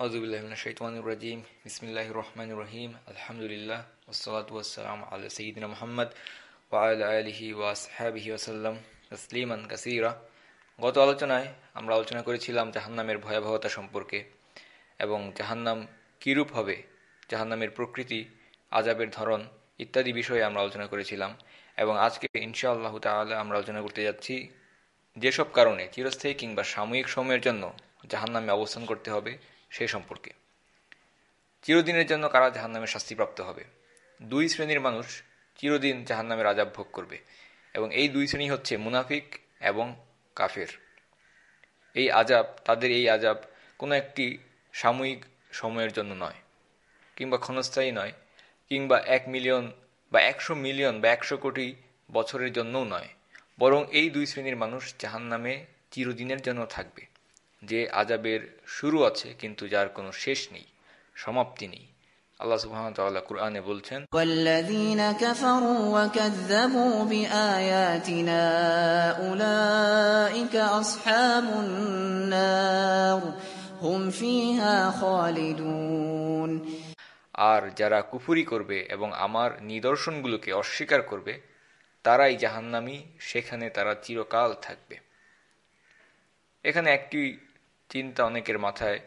রহমানির রহিম আলহামদুলিল্লাহ ওয়াসসালাম আলা গত আলোচনায় আমরা আলোচনা করেছিলাম জাহান্নামের ভয়াবহতা সম্পর্কে এবং জাহান্নাম কীরূপ হবে, জাহান্নামের প্রকৃতি আজাবের ধরন ইত্যাদি বিষয়ে আমরা আলোচনা করেছিলাম এবং আজকে ইনশাআল্লাহ তাআলা আমরা আলোচনা করতে যাচ্ছি যেসব কারণে চিরস্থায়ী কিংবা সাময়িক সময়ের জন্য জাহান্নামে অবস্থান করতে হবে সে সম্পর্কে। চিরদিনের জন্য কারা জাহান্নামের শাস্তিপ্রাপ্ত হবে? দুই শ্রেণির মানুষ চিরদিন জাহান্নামের আজাব ভোগ করবে এবং এই দুই শ্রেণি হচ্ছে মুনাফিক এবং কাফের। এই আজাব তাদের এই আজাব কোনো একটি সাময়িক সময়ের জন্য নয়, কিংবা ক্ষণস্থায়ী নয়, কিংবা এক মিলিয়ন বা একশো মিলিয়ন বা একশো কোটি বছরের জন্যও নয়, বরং এই দুই শ্রেণির মানুষ জাহান্নামে চিরদিনের জন্য থাকবে। যে আজাবের শুরু আছে কিন্তু যার কোনো শেষ নেই সমাপ্তি নেই। আল্লাহ সুহামতাল্লাহ কুরআনে বলছেন আর যারা কুফুরি করবে এবং আমার নিদর্শনগুলোকে অস্বীকার করবে তারাই জাহান্নামি সেখানে তারা চিরকাল থাকবে। এখানে একটি চিন্তা অনেকের মাথায়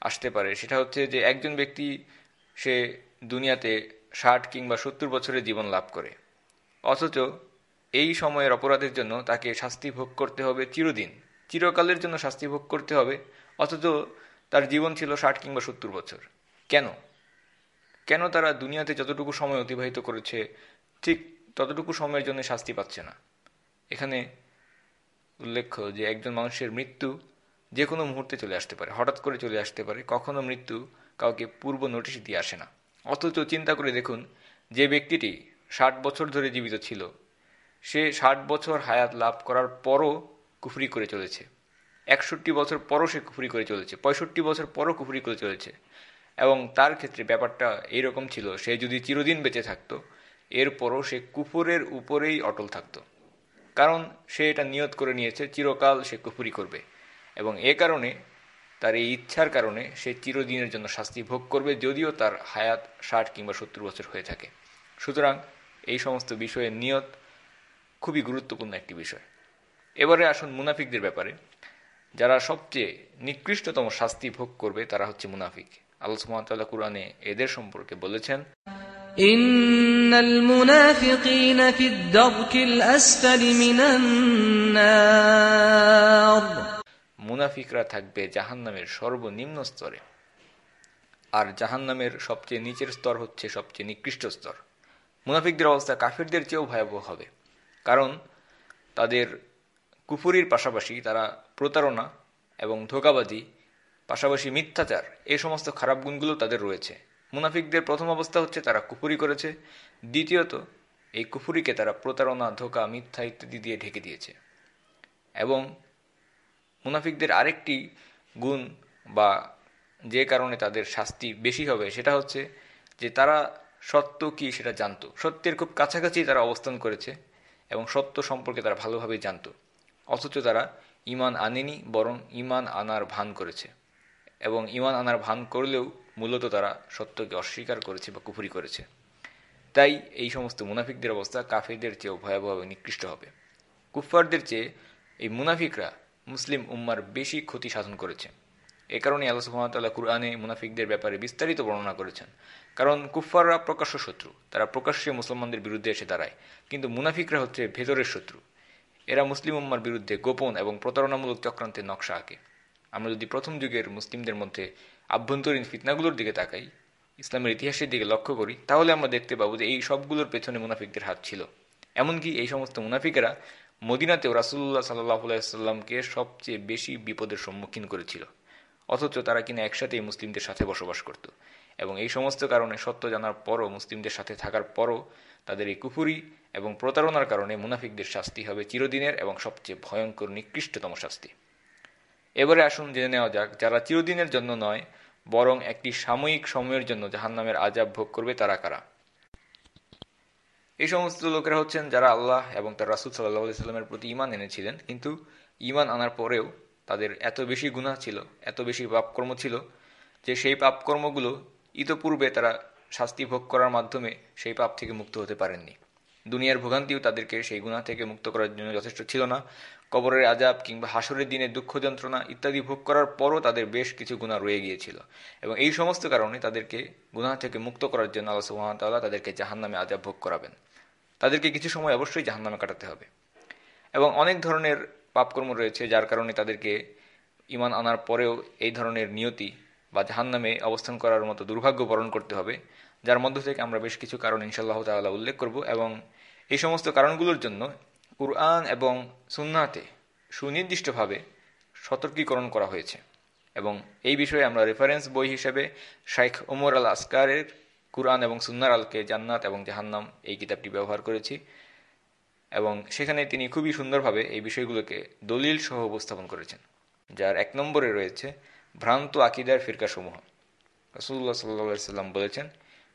আসতে পারে। সেটা হচ্ছে যে একজন ব্যক্তি সে দুনিয়াতে ষাট কিংবা সত্তর বছরের জীবন লাভ করে। অথচ এই সময়ের অপরাধের জন্য তাকে শাস্তি ভোগ করতে হবে চিরদিন। চিরকালের জন্য শাস্তি ভোগ করতে হবে, অথচ তার জীবন ছিল ষাট কিংবা সত্তর বছর। কেন? কেন তারা দুনিয়াতে যতটুকু সময় অতিবাহিত করেছে, ঠিক ততটুকু সময়ের জন্য শাস্তি পাচ্ছে না? এখানে উল্লেখ্য যে একজন মানুষের মৃত্যু যে কোনো মুহূর্তে চলে আসতে পারে, হঠাৎ করে চলে আসতে পারে, কখনো মৃত্যু কাউকে পূর্ব নোটিশ দিয়ে আসে না। অথচ চিন্তা করে দেখুন, যে ব্যক্তিটি ষাট বছর ধরে জীবিত ছিল, সে ষাট বছর হায়াত লাভ করার পরও কুফরি করে চলেছে। একষট্টি বছর পরও সে কুফরি করে চলেছে, পঁয়ষট্টি বছর পরও কুফরি করে চলেছে। এবং তার ক্ষেত্রে ব্যাপারটা এইরকম ছিল, সে যদি চিরদিন বেঁচে থাকতো, এরপরও সে কুফরের উপরেই অটল থাকতো। কারণ সে এটা নিয়ত করে নিয়েছে, চিরকাল সে কুফুরি করবে। এবং এ কারণে তার এই ইচ্ছার কারণে সে চিরদিনের জন্য শাস্তি ভোগ করবে যদিও তার হায়াত ষাট কিংবা সত্তর বছর হয়ে থাকে সুতরাং এই সমস্ত বিষয়ে নিয়ত খুবই গুরুত্বপূর্ণ একটি বিষয় এবারে আসুন মুনাফিকদের ব্যাপারে যারা সবচেয়ে নিকৃষ্টতম শাস্তি ভোগ করবে তারা হচ্ছে মুনাফিক আল্লাহ সুমতাল্লাহ কুরআনে এদের সম্পর্কে বলেছেন إن المنافقين في الدرك الأسفل من النار মুনাফিকরা থাকবে জাহান্নামের সর্বনিম্ন স্তরে। আর জাহান্নামের সবচেয়ে নিচের স্তর হচ্ছে সবচেয়ে নিকৃষ্ট স্তর। মুনাফিকদের অবস্থা কাফিরদের চেয়েও ভয়াবহ হবে। কারণ তাদের কুফুরির পাশাপাশি তারা প্রতারণা এবং ধোকাবাজি, পাশাপাশি মিথ্যাচার এই সমস্ত খারাপ গুণগুলো তাদের রয়েছে। মুনাফিকদের প্রথম অবস্থা হচ্ছে তারা কুফুরি করেছে। দ্বিতীয়ত, এই কুফুরিকে তারা প্রতারণা, ধোকা, মিথ্যা ইত্যাদি দিয়ে ঢেকে দিয়েছে। এবং মুনাফিকদের আরেকটি গুণ বা যে কারণে তাদের শাস্তি বেশি হবে সেটা হচ্ছে যে তারা সত্য কি সেটা জানতো। সত্যের খুব কাছাকাছি তারা অবস্থান করেছে এবং সত্য সম্পর্কে তারা ভালোভাবে জানতো। অথচ তারা ইমান আনেনি, বরং ইমান আনার ভান করেছে। এবং ইমান আনার ভান করলেও মূলত তারা সত্যকে অস্বীকার করেছে বা কুফুরি করেছে। তাই এই সমস্ত মুনাফিকদের অবস্থা কাফেরদের চেয়েও ভয়াবহ নিকৃষ্ট হবে। কুফফারদের চেয়ে এই মুনাফিকরা মুসলিম উম্মার বেশি ক্ষতি সাধন করেছে। এ কারণে আল্লাহ সুহামতাল্লাহ কুরআনে মুনাফিকদের ব্যাপারে বিস্তারিত বর্ণনা করেছেন। কারণ কুফফাররা প্রকাশ্য শত্রু, তারা প্রকাশ্যে মুসলমানদের বিরুদ্ধে এসে দাঁড়ায়। কিন্তু মুনাফিকরা হচ্ছে ভেতরের শত্রু। এরা মুসলিম উম্মার বিরুদ্ধে গোপন এবং প্রতারণামূলক চক্রান্তের নকশা আঁকে। আমরা যদি প্রথম যুগের মুসলিমদের মধ্যে আভ্যন্তরীণ ফিতনাগুলোর দিকে তাকাই, ইসলামের ইতিহাসের দিকে লক্ষ্য করি, তাহলে আমরা দেখতে পাবো যে এই সবগুলোর পেছনে মুনাফিকদের হাত ছিল। এমনকি এই সমস্ত মুনাফিকেরা মদিনাতেও রাসুল্লাহ সাল্লাহ সাল্লামকে সবচেয়ে বেশি বিপদের সম্মুখীন করেছিল। অথচ তারা কিনা একসাথেই মুসলিমদের সাথে বসবাস করত। এবং এই সমস্ত কারণে সত্য জানার পরও, মুসলিমদের সাথে থাকার পরও তাদের এই কুফুরি এবং প্রতারণার কারণে মুনাফিকদের শাস্তি হবে চিরদিনের এবং সবচেয়ে ভয়ঙ্কর, নিকৃষ্টতম শাস্তি। এবারে আসুন জেনে নেওয়া যাক, যারা চিরদিনের জন্য নয়, বরং একটি সাময়িক সময়ের জন্য জাহান্নামের আজাব ভোগ করবে তারা কারা? এই সমস্ত লোকেরা হচ্ছেন যারা আল্লাহ এবং তার রাসুল সাল্লাহ সাল্লামের প্রতি ইমান এনেছিলেন, কিন্তু ইমান আনার পরেও তাদের এত বেশি গুণা ছিল, এত বেশি পাপকর্ম ছিল যে সেই পাপকর্মগুলো ইতপূর্বে তারা শাস্তি ভোগ করার মাধ্যমে সেই পাপ থেকে মুক্ত হতে পারেননি। দুনিয়ার ভোগান্তিও তাদেরকে সেই গুণা থেকে মুক্ত করার জন্য যথেষ্ট ছিল না। কবরের আজাব কিংবা হাসরের দিনে দুঃখ যন্ত্রণা ইত্যাদি ভোগ করার পরও তাদের বেশ কিছু গুণা রয়ে গিয়েছিল এবং এই সমস্ত কারণে তাদেরকে গুণা থেকে মুক্ত করার জন্য আল্লাহ সুহামতাল্লাহ তাদেরকে জাহান নামে আজাব ভোগ করাবেন। তাদেরকে কিছু সময় অবশ্যই জাহান নামে কাটাতে হবে। এবং অনেক ধরনের পাপকর্ম রয়েছে যার কারণে তাদেরকে ইমান আনার পরেও এই ধরনের নিয়তি বা জাহান নামে অবস্থান করার মতো দুর্ভাগ্য বরণ করতে হবে, যার মধ্য থেকে আমরা বেশ কিছু কারণ ইনশাল্লাহ তাল্লাহ উল্লেখ করব এবং এই সমস্ত কারণগুলোর জন্য কুরআন এবং সুন্নাতে সুনির্দিষ্টভাবে সতর্কীকরণ করা হয়েছে। এবং এই বিষয়ে আমরা রেফারেন্স বই হিসেবে শাইখ ওমর আল আসকারের কুরআন এবং সুন্নার আলকে জান্নাত এবং জাহান্নাম এই কিতাবটি ব্যবহার করেছি। এবং সেখানে তিনি খুবই সুন্দরভাবে এই বিষয়গুলোকে দলিল সহ উপস্থাপন করেছেন, যার এক নম্বরে রয়েছে ভ্রান্ত আকিদার ফিরকাসমূহ। রসুল্লাহ সাল্লা সাল্লাম বলেছেন,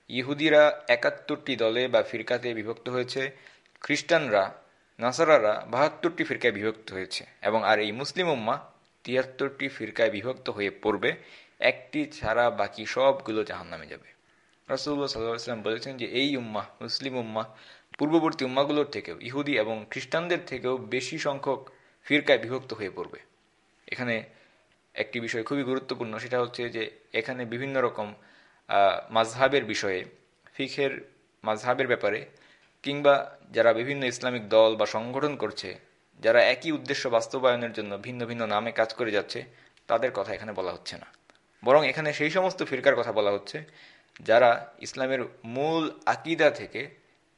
ইহুদিরা একাত্তরটি দলে বা ফিরকাতে বিভক্ত হয়েছে, খ্রিস্টানরা, নাসারারা বাহাত্তরটি ফিরকায় বিভক্ত হয়েছে, এবং আর এই মুসলিম উম্মা তিয়াত্তরটি ফিরকায় বিভক্ত হয়ে পড়বে, একটি ছাড়া বাকি সবগুলো জাহান নামে যাবে। রাসুল্লাহ সাল্লাম বলেছেন যে, এই উম্মা মুসলিম উম্মা পূর্ববর্তী উম্মাগুলোর থেকেও, ইহুদি এবং খ্রিস্টানদের থেকেও বেশি সংখ্যক ফিরকায় বিভক্ত হয়ে পড়বে। এখানে একটি বিষয় খুবই গুরুত্বপূর্ণ, সেটা হচ্ছে যে, এখানে বিভিন্ন রকম মাঝহাবের বিষয়ে, ফিখের মাঝহাবের ব্যাপারে, কিংবা যারা বিভিন্ন ইসলামিক দল বা সংগঠন করছে, যারা একই উদ্দেশ্য বাস্তবায়নের জন্য ভিন্ন ভিন্ন নামে কাজ করে যাচ্ছে, তাদের কথা এখানে বলা হচ্ছে না। বরং এখানে সেই সমস্ত ফিরকার কথা বলা হচ্ছে যারা ইসলামের মূল আকিদা থেকে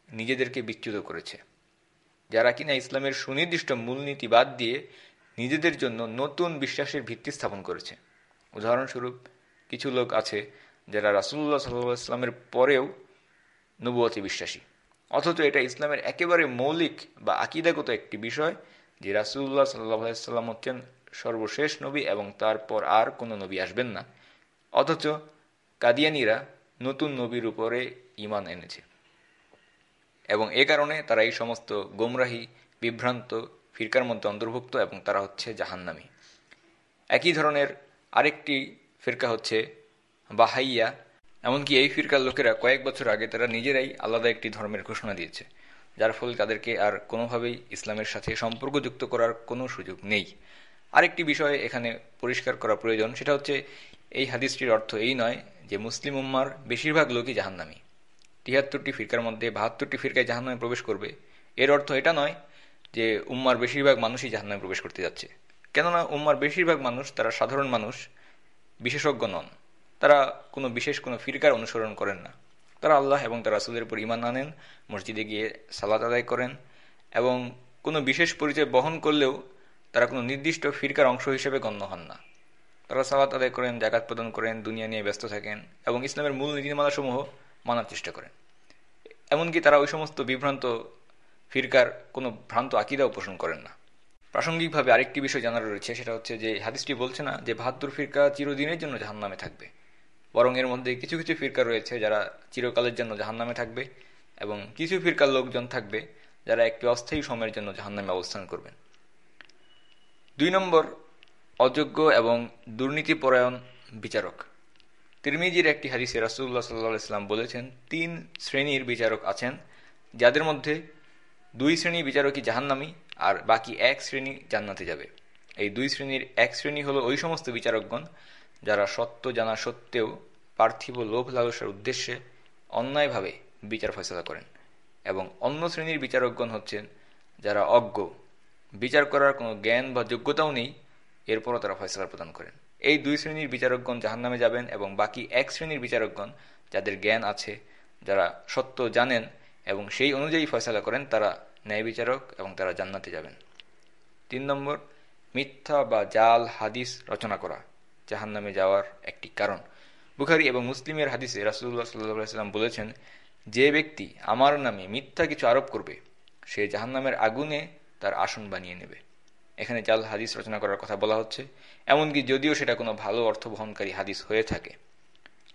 নিজেদেরকে বিচ্যুত করেছে। যারা কিনা ইসলামের সুনির্দিষ্ট মূলনীতি বাদ দিয়ে নিজেদের জন্য নতুন বিশ্বাসের ভিত্তি স্থাপন করেছে। উদাহরণস্বরূপ, কিছু লোক আছে যারা রাসুল্লাহ সাল্লাহ ইসলামের পরেও নবুয়তি বিশ্বাসী। অথচ এটা ইসলামের একেবারে মৌলিক বা আকিদাগত একটি বিষয় যে রাসুল্লাহ সাল্লাম হচ্ছেন সর্বশেষ নবী এবং তারপর আর কোনো নবী আসবেন না। অথচ কাদিয়ানিরা নতুন নবীর উপরে ইমান এনেছে। এবং এ কারণে তারা এই সমস্ত গোমরাহি, বিভ্রান্ত, ফিরকার মধ্যে অন্তর্ভুক্ত এবং তারা হচ্ছে জাহান্নামি। একই ধরনের আরেকটি ফিরকা হচ্ছে বাহাইয়া। এমনকি এই ফিরকার লোকেরা কয়েক বছর আগে তারা নিজেরাই আলাদা একটি ধর্মের ঘোষণা দিয়েছে, যার ফলে তাদেরকে আর কোনোভাবেই ইসলামের সাথে সম্পর্কযুক্ত করার কোনো সুযোগ নেই। আরেকটি বিষয় এখানে পরিষ্কার করা প্রয়োজন, সেটা হচ্ছে এই হাদিসটির অর্থ এই নয় যে মুসলিম উম্মার বেশিরভাগ লোকই জাহান্নামী। তিয়াত্তরটি ফিরকার মধ্যে বাহাত্তরটি ফিরকায় জাহান্নামে প্রবেশ করবে। এর অর্থ এটা নয় যে উম্মার বেশিরভাগ মানুষই জাহান্নামে প্রবেশ করতে যাচ্ছে। কেননা উম্মার বেশিরভাগ মানুষ তারা সাধারণ মানুষ, বিশেষজ্ঞ নন। তারা কোনো বিশেষ কোনো ফিরকার অনুসরণ করেন না। তারা আল্লাহ এবং তারা রাসুলের উপর ইমান আনেন, মসজিদে গিয়ে সালাত আদায় করেন এবং কোনো বিশেষ পরিচয় বহন করলেও তারা কোনো নির্দিষ্ট ফিরকার অংশ হিসেবে গণ্য হন না। তারা সালাত আদায় করেন জাকাত প্রদান করেন, দুনিয়া নিয়ে ব্যস্ত থাকেন এবং ইসলামের মূল নীতিমালাসমূহ মানার চেষ্টা করেন। এমনকি তারা ওই সমস্ত বিভ্রান্ত ফিরকার কোনো ভ্রান্ত আকিদা পোষণ করেন না। প্রাসঙ্গিকভাবে আরেকটি বিষয় জানার রয়েছে, সেটা হচ্ছে যে হাদিসটি বলছে না যে বাহাত্তর ফিরকা চিরদিনের জন্য জাহান নামে থাকবে। বরং এর মধ্যে কিছু কিছু ফিরকা রয়েছে যারা চিরকালের জন্য জাহান নামে থাকবে এবং কিছু ফিরকার লোকজন থাকবে যারা একটি অস্থায়ী সময়ের জন্য জাহান নামে অবস্থান করবেন। দুই নম্বর অযোগ্য এবং দুর্নীতিপরায়ণ বিচারক। তিরমিজির একটি হাদিসে রাসুল্লাহ সাল্লাহ ইসলাম বলেছেন, তিন শ্রেণির বিচারক আছেন, যাদের মধ্যে দুই শ্রেণি বিচারকই জাহান্নামি আর বাকি এক শ্রেণি জান্নাতে যাবে। এই দুই শ্রেণির এক শ্রেণি হলো ওই সমস্ত বিচারকগণ যারা সত্য জানা সত্ত্বেও পার্থিব লোভ লালসার উদ্দেশ্যে অন্যায়ভাবে বিচার ফয়সলা করেন এবং অন্য শ্রেণির বিচারকগণ হচ্ছেন যারা অজ্ঞ। বিচার করার কোনো জ্ঞান বা যোগ্যতাও নেই এরপরও তারা ফয়সলা প্রদান করেন। এই দুই শ্রেণির বিচারকগণ জাহান্নামে যাবেন এবং বাকি এক শ্রেণির বিচারকগণ যাদের জ্ঞান আছে, যারা সত্য জানেন এবং সেই অনুযায়ী ফয়সলা করেন, তারা ন্যায় বিচারক এবং তারা জান্নাতে যাবেন। তিন নম্বর, মিথ্যা বা জাল হাদিস রচনা করা জাহান নামে যাওয়ার একটি কারণ। বুখারি এবং মুসলিমের হাদিসে রাসুল্লাহ সাল্লাম বলেছেন, যে ব্যক্তি আমার নামে মিথ্যা কিছু আরোপ করবে, সে জাহান নামের আগুনে তার আসন বানিয়ে নেবে। এখানে জাল হাদিস রচনা করার কথা বলা হচ্ছে। এমনকি যদিও সেটা কোনো ভালো অর্থ বহনকারী হাদিস হয়ে থাকে।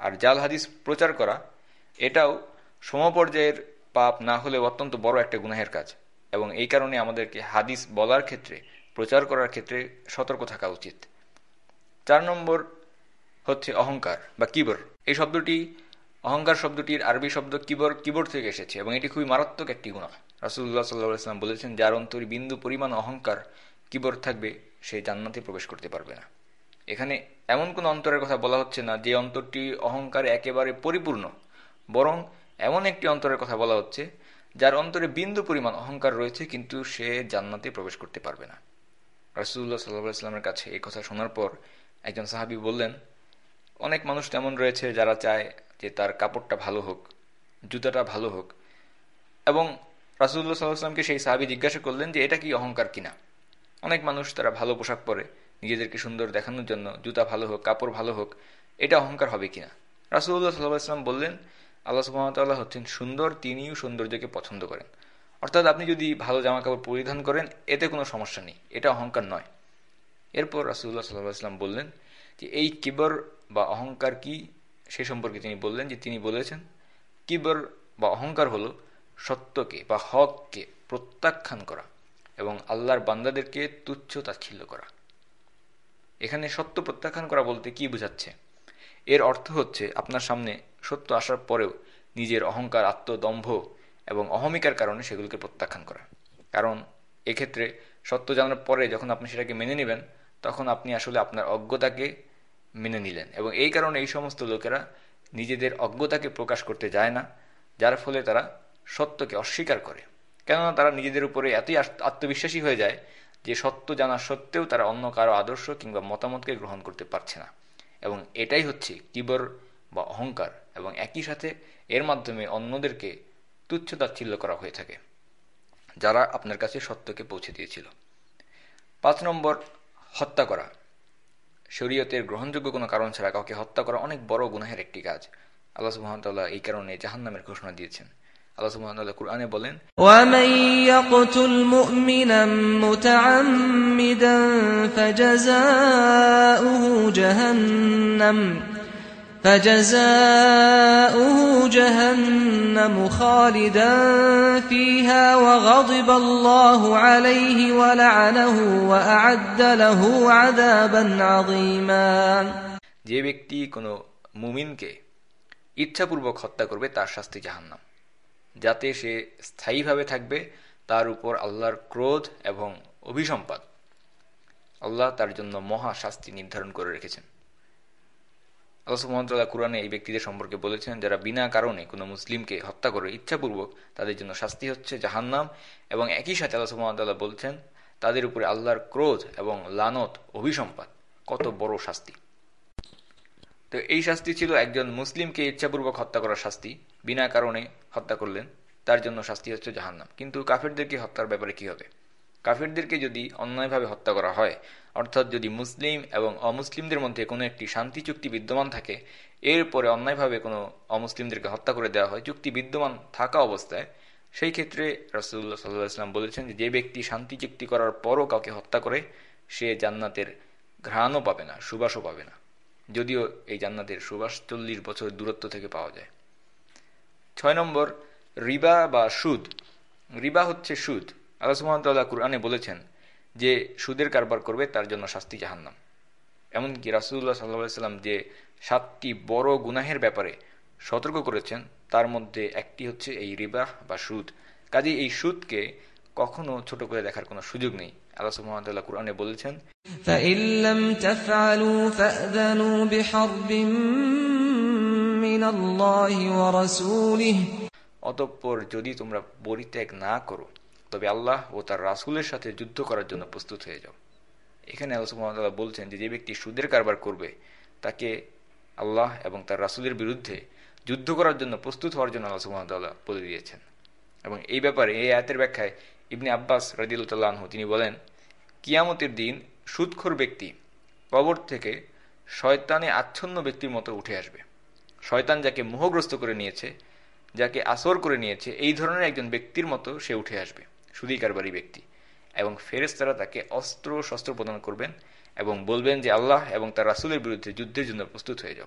আর জাল হাদিস প্রচার করা, এটাও সমপর্যায়ের পাপ না হলে অত্যন্ত বড় একটা গুনাহের কাজ। এবং এই কারণে আমাদেরকে হাদিস বলার ক্ষেত্রে, প্রচার করার ক্ষেত্রে সতর্ক থাকা উচিত। চার নম্বর হচ্ছে অহংকার বা কিবর। এই শব্দটি, অহংকার শব্দটির আরবি শব্দ কিবর কিবোর্ড থেকে এসেছে এবং এটি খুবই মারাত্মক একটি গুণা রাসুল্লাহ সাল্লাহ ইসলাম বলেছেন, যার অন্তরে বিন্দু পরিমাণ অহংকার কিবর থাকবে, সে জান্নাতে প্রবেশ করতে পারবে না। এখানে এমন কোন অন্তরের কথা বলা হচ্ছে না, যে অন্তরটি অহংকারে একেবারে পরিপূর্ণ। বরং এমন একটি অন্তরের কথা বলা হচ্ছে, যার অন্তরে বিন্দু পরিমাণ অহংকার রয়েছে, কিন্তু সে জান্নাতে প্রবেশ করতে পারবে না। রাসুল্লাহ সাল্লাহ ইসলামের কাছে এই কথা শোনার পর একজন সাহাবি বললেন, অনেক মানুষ তেমন রয়েছে যারা চায় যে তার কাপড়টা ভালো হোক, জুতাটা ভালো হোক। এবং রাসুল্লাহ সাল্লাহামকে সেই সাহাবি জিজ্ঞাসা করলেন যে, এটা কি অহংকার কিনা? অনেক মানুষ তারা ভালো পোশাক পরে, নিজেদেরকে সুন্দর দেখানোর জন্য, জুতা ভালো হোক, কাপড় ভালো হোক, এটা অহংকার হবে কিনা? রাসুল্লাহ সাল্লাহ ইসলাম বললেন, আল্লাহ সুহামতাল্লাহ হচ্ছেন সুন্দর, তিনিও সৌন্দর্যকে পছন্দ করেন। অর্থাৎ আপনি যদি ভালো জামা কাপড় পরিধান করেন, এতে কোনো সমস্যা নেই, এটা অহংকার নয়। এরপর রাসুল্লাহ সাল্লাহ ইসলাম বললেন যে, এই কিবর বা অহংকার কি? সে সম্পর্কে তিনি বললেন যে, তিনি বলেছেন, কিবর বা অহংকার হলো সত্যকে বা হককে প্রত্যাখ্যান করা। এবং আল্লাহর বান্দাদেরকে তুচ্ছ তাচ্ছিল্য করা। এখানে সত্য প্রত্যাখ্যান করা বলতে কি বোঝাচ্ছে? এর অর্থ হচ্ছে আপনার সামনে সত্য আসার পরেও নিজের অহংকার, আত্মদম্ভ এবং অহমিকার কারণে সেগুলোকে প্রত্যাখ্যান করা। কারণ এক্ষেত্রে সত্য জানার পরে যখন আপনি সেটাকে মেনে নেবেন, তখন আপনি আসলে আপনার অজ্ঞতাকে মেনে নিলেন এবং এই কারণে এই সমস্ত লোকেরা নিজেদের অজ্ঞতাকে প্রকাশ করতে যায় না, যার ফলে তারা সত্যকে অস্বীকার করে। কেননা তারা নিজেদের উপরে এতই আত্মবিশ্বাসী হয়ে যায় যে সত্য জানা সত্ত্বেও তারা অন্য কারও আদর্শ কিংবা মতামতকে গ্রহণ করতে পারছে না। এবং এটাই হচ্ছে কিবর বা অহংকার এবং একই সাথে এর মাধ্যমে অন্যদেরকে তুচ্ছ তাচ্ছিল্য করা হয়ে থাকে, যারা আপনার কাছে সত্যকে পৌঁছে দিয়েছিল। পাঁচ নম্বর, হত্যা করা। শরীয়তের গ্রহণযোগ্য কোনো কারণ ছাড়া কাউকে হত্যা করা অনেক বড় গুনাহের একটি কাজ। আল্লাহ সুহামতাল্লাহ এই কারণে জাহান্নামের ঘোষণা দিয়েছেন। আল্লাহ সুবহানাহু কুরআনে বলেন ومن يقتل مؤمنا متعمدا فجزاؤه جهنم فجزاؤه جهنم خالدا فيها وغضب الله عليه ولعنه وأعد له عذابا عظيما যে ব্যক্তি কোনো মুমিনকে ইচ্ছাপূর্বক হত্যা করবে তার শাস্তি জাহান্নাম যাতে সে স্থায়ীভাবে থাকবে, তার উপর আল্লাহর ক্রোধ এবং অভিসম্পাদ আল্লাহ তার জন্য মহা শাস্তি নির্ধারণ করে রেখেছেন। আল্লাহ সুহামতাল্লাহ কোরআনে এই ব্যক্তিদের সম্পর্কে বলেছেন, যারা বিনা কারণে কোনো মুসলিমকে হত্যা করে ইচ্ছাপূর্বক, তাদের জন্য শাস্তি হচ্ছে জাহান্নাম এবং একই সাথে আল্লাহ সুহামতাল্লাহ বলছেন, তাদের উপরে আল্লাহর ক্রোধ এবং লানত অভিসম্পাদ কত বড় শাস্তি। তো এই শাস্তি ছিল একজন মুসলিমকে ইচ্ছাপূর্বক হত্যা করার শাস্তি। বিনা কারণে হত্যা করলেন, তার জন্য শাস্তি হচ্ছে জাহান্নাম। কিন্তু কাফেরদেরকে হত্যার ব্যাপারে কি হবে? কাফেরদেরকে যদি অন্যায়ভাবে হত্যা করা হয়, অর্থাৎ যদি মুসলিম এবং অমুসলিমদের মধ্যে কোনো একটি শান্তি চুক্তি বিদ্যমান থাকে, এরপরে অন্যায়ভাবে কোনো অমুসলিমদেরকে হত্যা করে দেওয়া হয়, চুক্তি বিদ্যমান থাকা অবস্থায়, সেই ক্ষেত্রে রাসুল্লাহ সাল্লাহ ইসলাম বলেছেন যে ব্যক্তি শান্তি চুক্তি করার পরও কাউকে হত্যা করে, সে জান্নাতের ঘ্রাণও পাবে না, সুবাসও পাবে না। যদিও এই জান্নাতের সুবাস চল্লিশ বছর দূরত্ব থেকে পাওয়া যায়। ছয় নম্বর রিবা বা সুদ রিবা হচ্ছে সুদ আল্লাহ সুহামতাল্লাহ কুরআনে বলেছেন যে সুদের কারবার করবে তার জন্য শাস্তি জাহান্নাম এমনকি রাসুল্লাহ সাল্লাহ সাল্লাম যে সাতটি বড় গুনাহের ব্যাপারে সতর্ক করেছেন তার মধ্যে একটি হচ্ছে এই রিবা বা সুদ কাজে এই সুদকে কখনো ছোট করে দেখার কোনো সুযোগ নেই আল্লাহ সুবহানাহু কুরআনে বলেছেন فإن لم تفعلوا فأذنوا بحرب من الله ورسوله অতঃপর যদি তোমরা পরিত্যাগ না করো, তবে আল্লাহ ও তার রাসূলের সাথে যুদ্ধ করার জন্য প্রস্তুত হয়ে যাও। এখানে আল্লাহ বলছেন যে যে ব্যক্তি সুদের কারবার করবে, তাকে আল্লাহ এবং তার রাসূলের বিরুদ্ধে যুদ্ধ করার জন্য প্রস্তুত হওয়ার জন্য আল্লাহ সুবহানাহু বলে দিয়েছেন। এবং এই ব্যাপারে, এই আয়াতের ব্যাখ্যায় ইবনে আব্বাস রাদিউল্লাহ তিনি বলেন, কিয়ামতের দিন সুদখোর ব্যক্তি কবর থেকে শয়তানে আচ্ছন্ন ব্যক্তির মতো উঠে আসবে। শয়তান যাকে মোহগ্রস্ত করে নিয়েছে, যাকে আসর করে নিয়েছে, এই ধরনের একজন ব্যক্তির মতো সে উঠে আসবে সুদী কারবারি ব্যক্তি। এবং ফেরেস্তারা তাকে অস্ত্র শস্ত্র প্রদান করবেন এবং বলবেন যে, আল্লাহ এবং তার রাসুলের বিরুদ্ধে যুদ্ধের জন্য প্রস্তুত হয়ে যাও।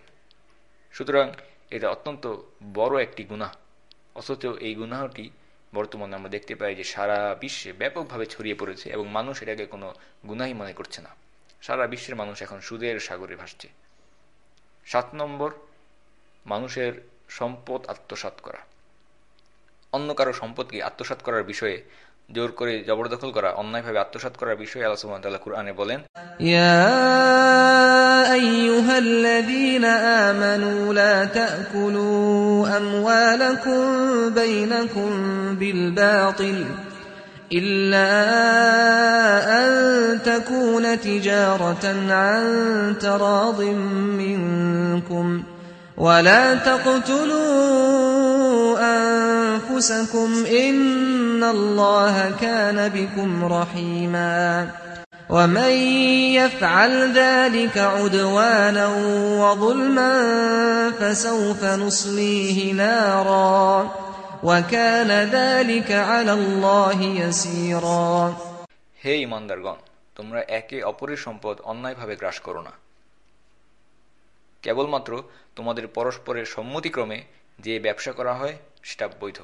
সুতরাং এটা অত্যন্ত বড় একটি গুনাহ। অথচ এই গুনাহটি বর্তমানে আমরা দেখতে পাই যে, সারা বিশ্বে ব্যাপকভাবে ছড়িয়ে পড়েছে এবং মানুষ এটাকে কোনো গুনাহি মনে করছে না। সারা বিশ্বের মানুষ এখন সুদের সাগরে ভাসছে। সাত নম্বর মানুষের সম্পদ আত্মসাৎ করা অন্য কারো সম্পদকে আত্মসাৎ করার বিষয়ে জোর করে জবরদখল করা অন্যায়ভাবে আত্মসাৎ করার বিষয়ে আল্লাহ সুবহানাহু ওয়া তাআলা কুরআনে বলেন يا أيها الذين آمنوا لا تأكلوا أموالكم بينكم بالباطل إلا أن تكون تجارة عن تراض منكم ولا تقتلوا أنفسكم إن الله كان بكم رحيما ومن يفعل ذلك عدوانا وظلما فسوف نصليه نارا وكان ذلك على الله يسيرا হে ইমানদারগণ তোমরা একে অপরের সম্পদ অন্যায়ভাবে গ্রাস করো না কেবলমাত্র তোমাদের পরস্পরের সম্মতিক্রমে যে ব্যবসা করা হয়, সেটা বৈধ।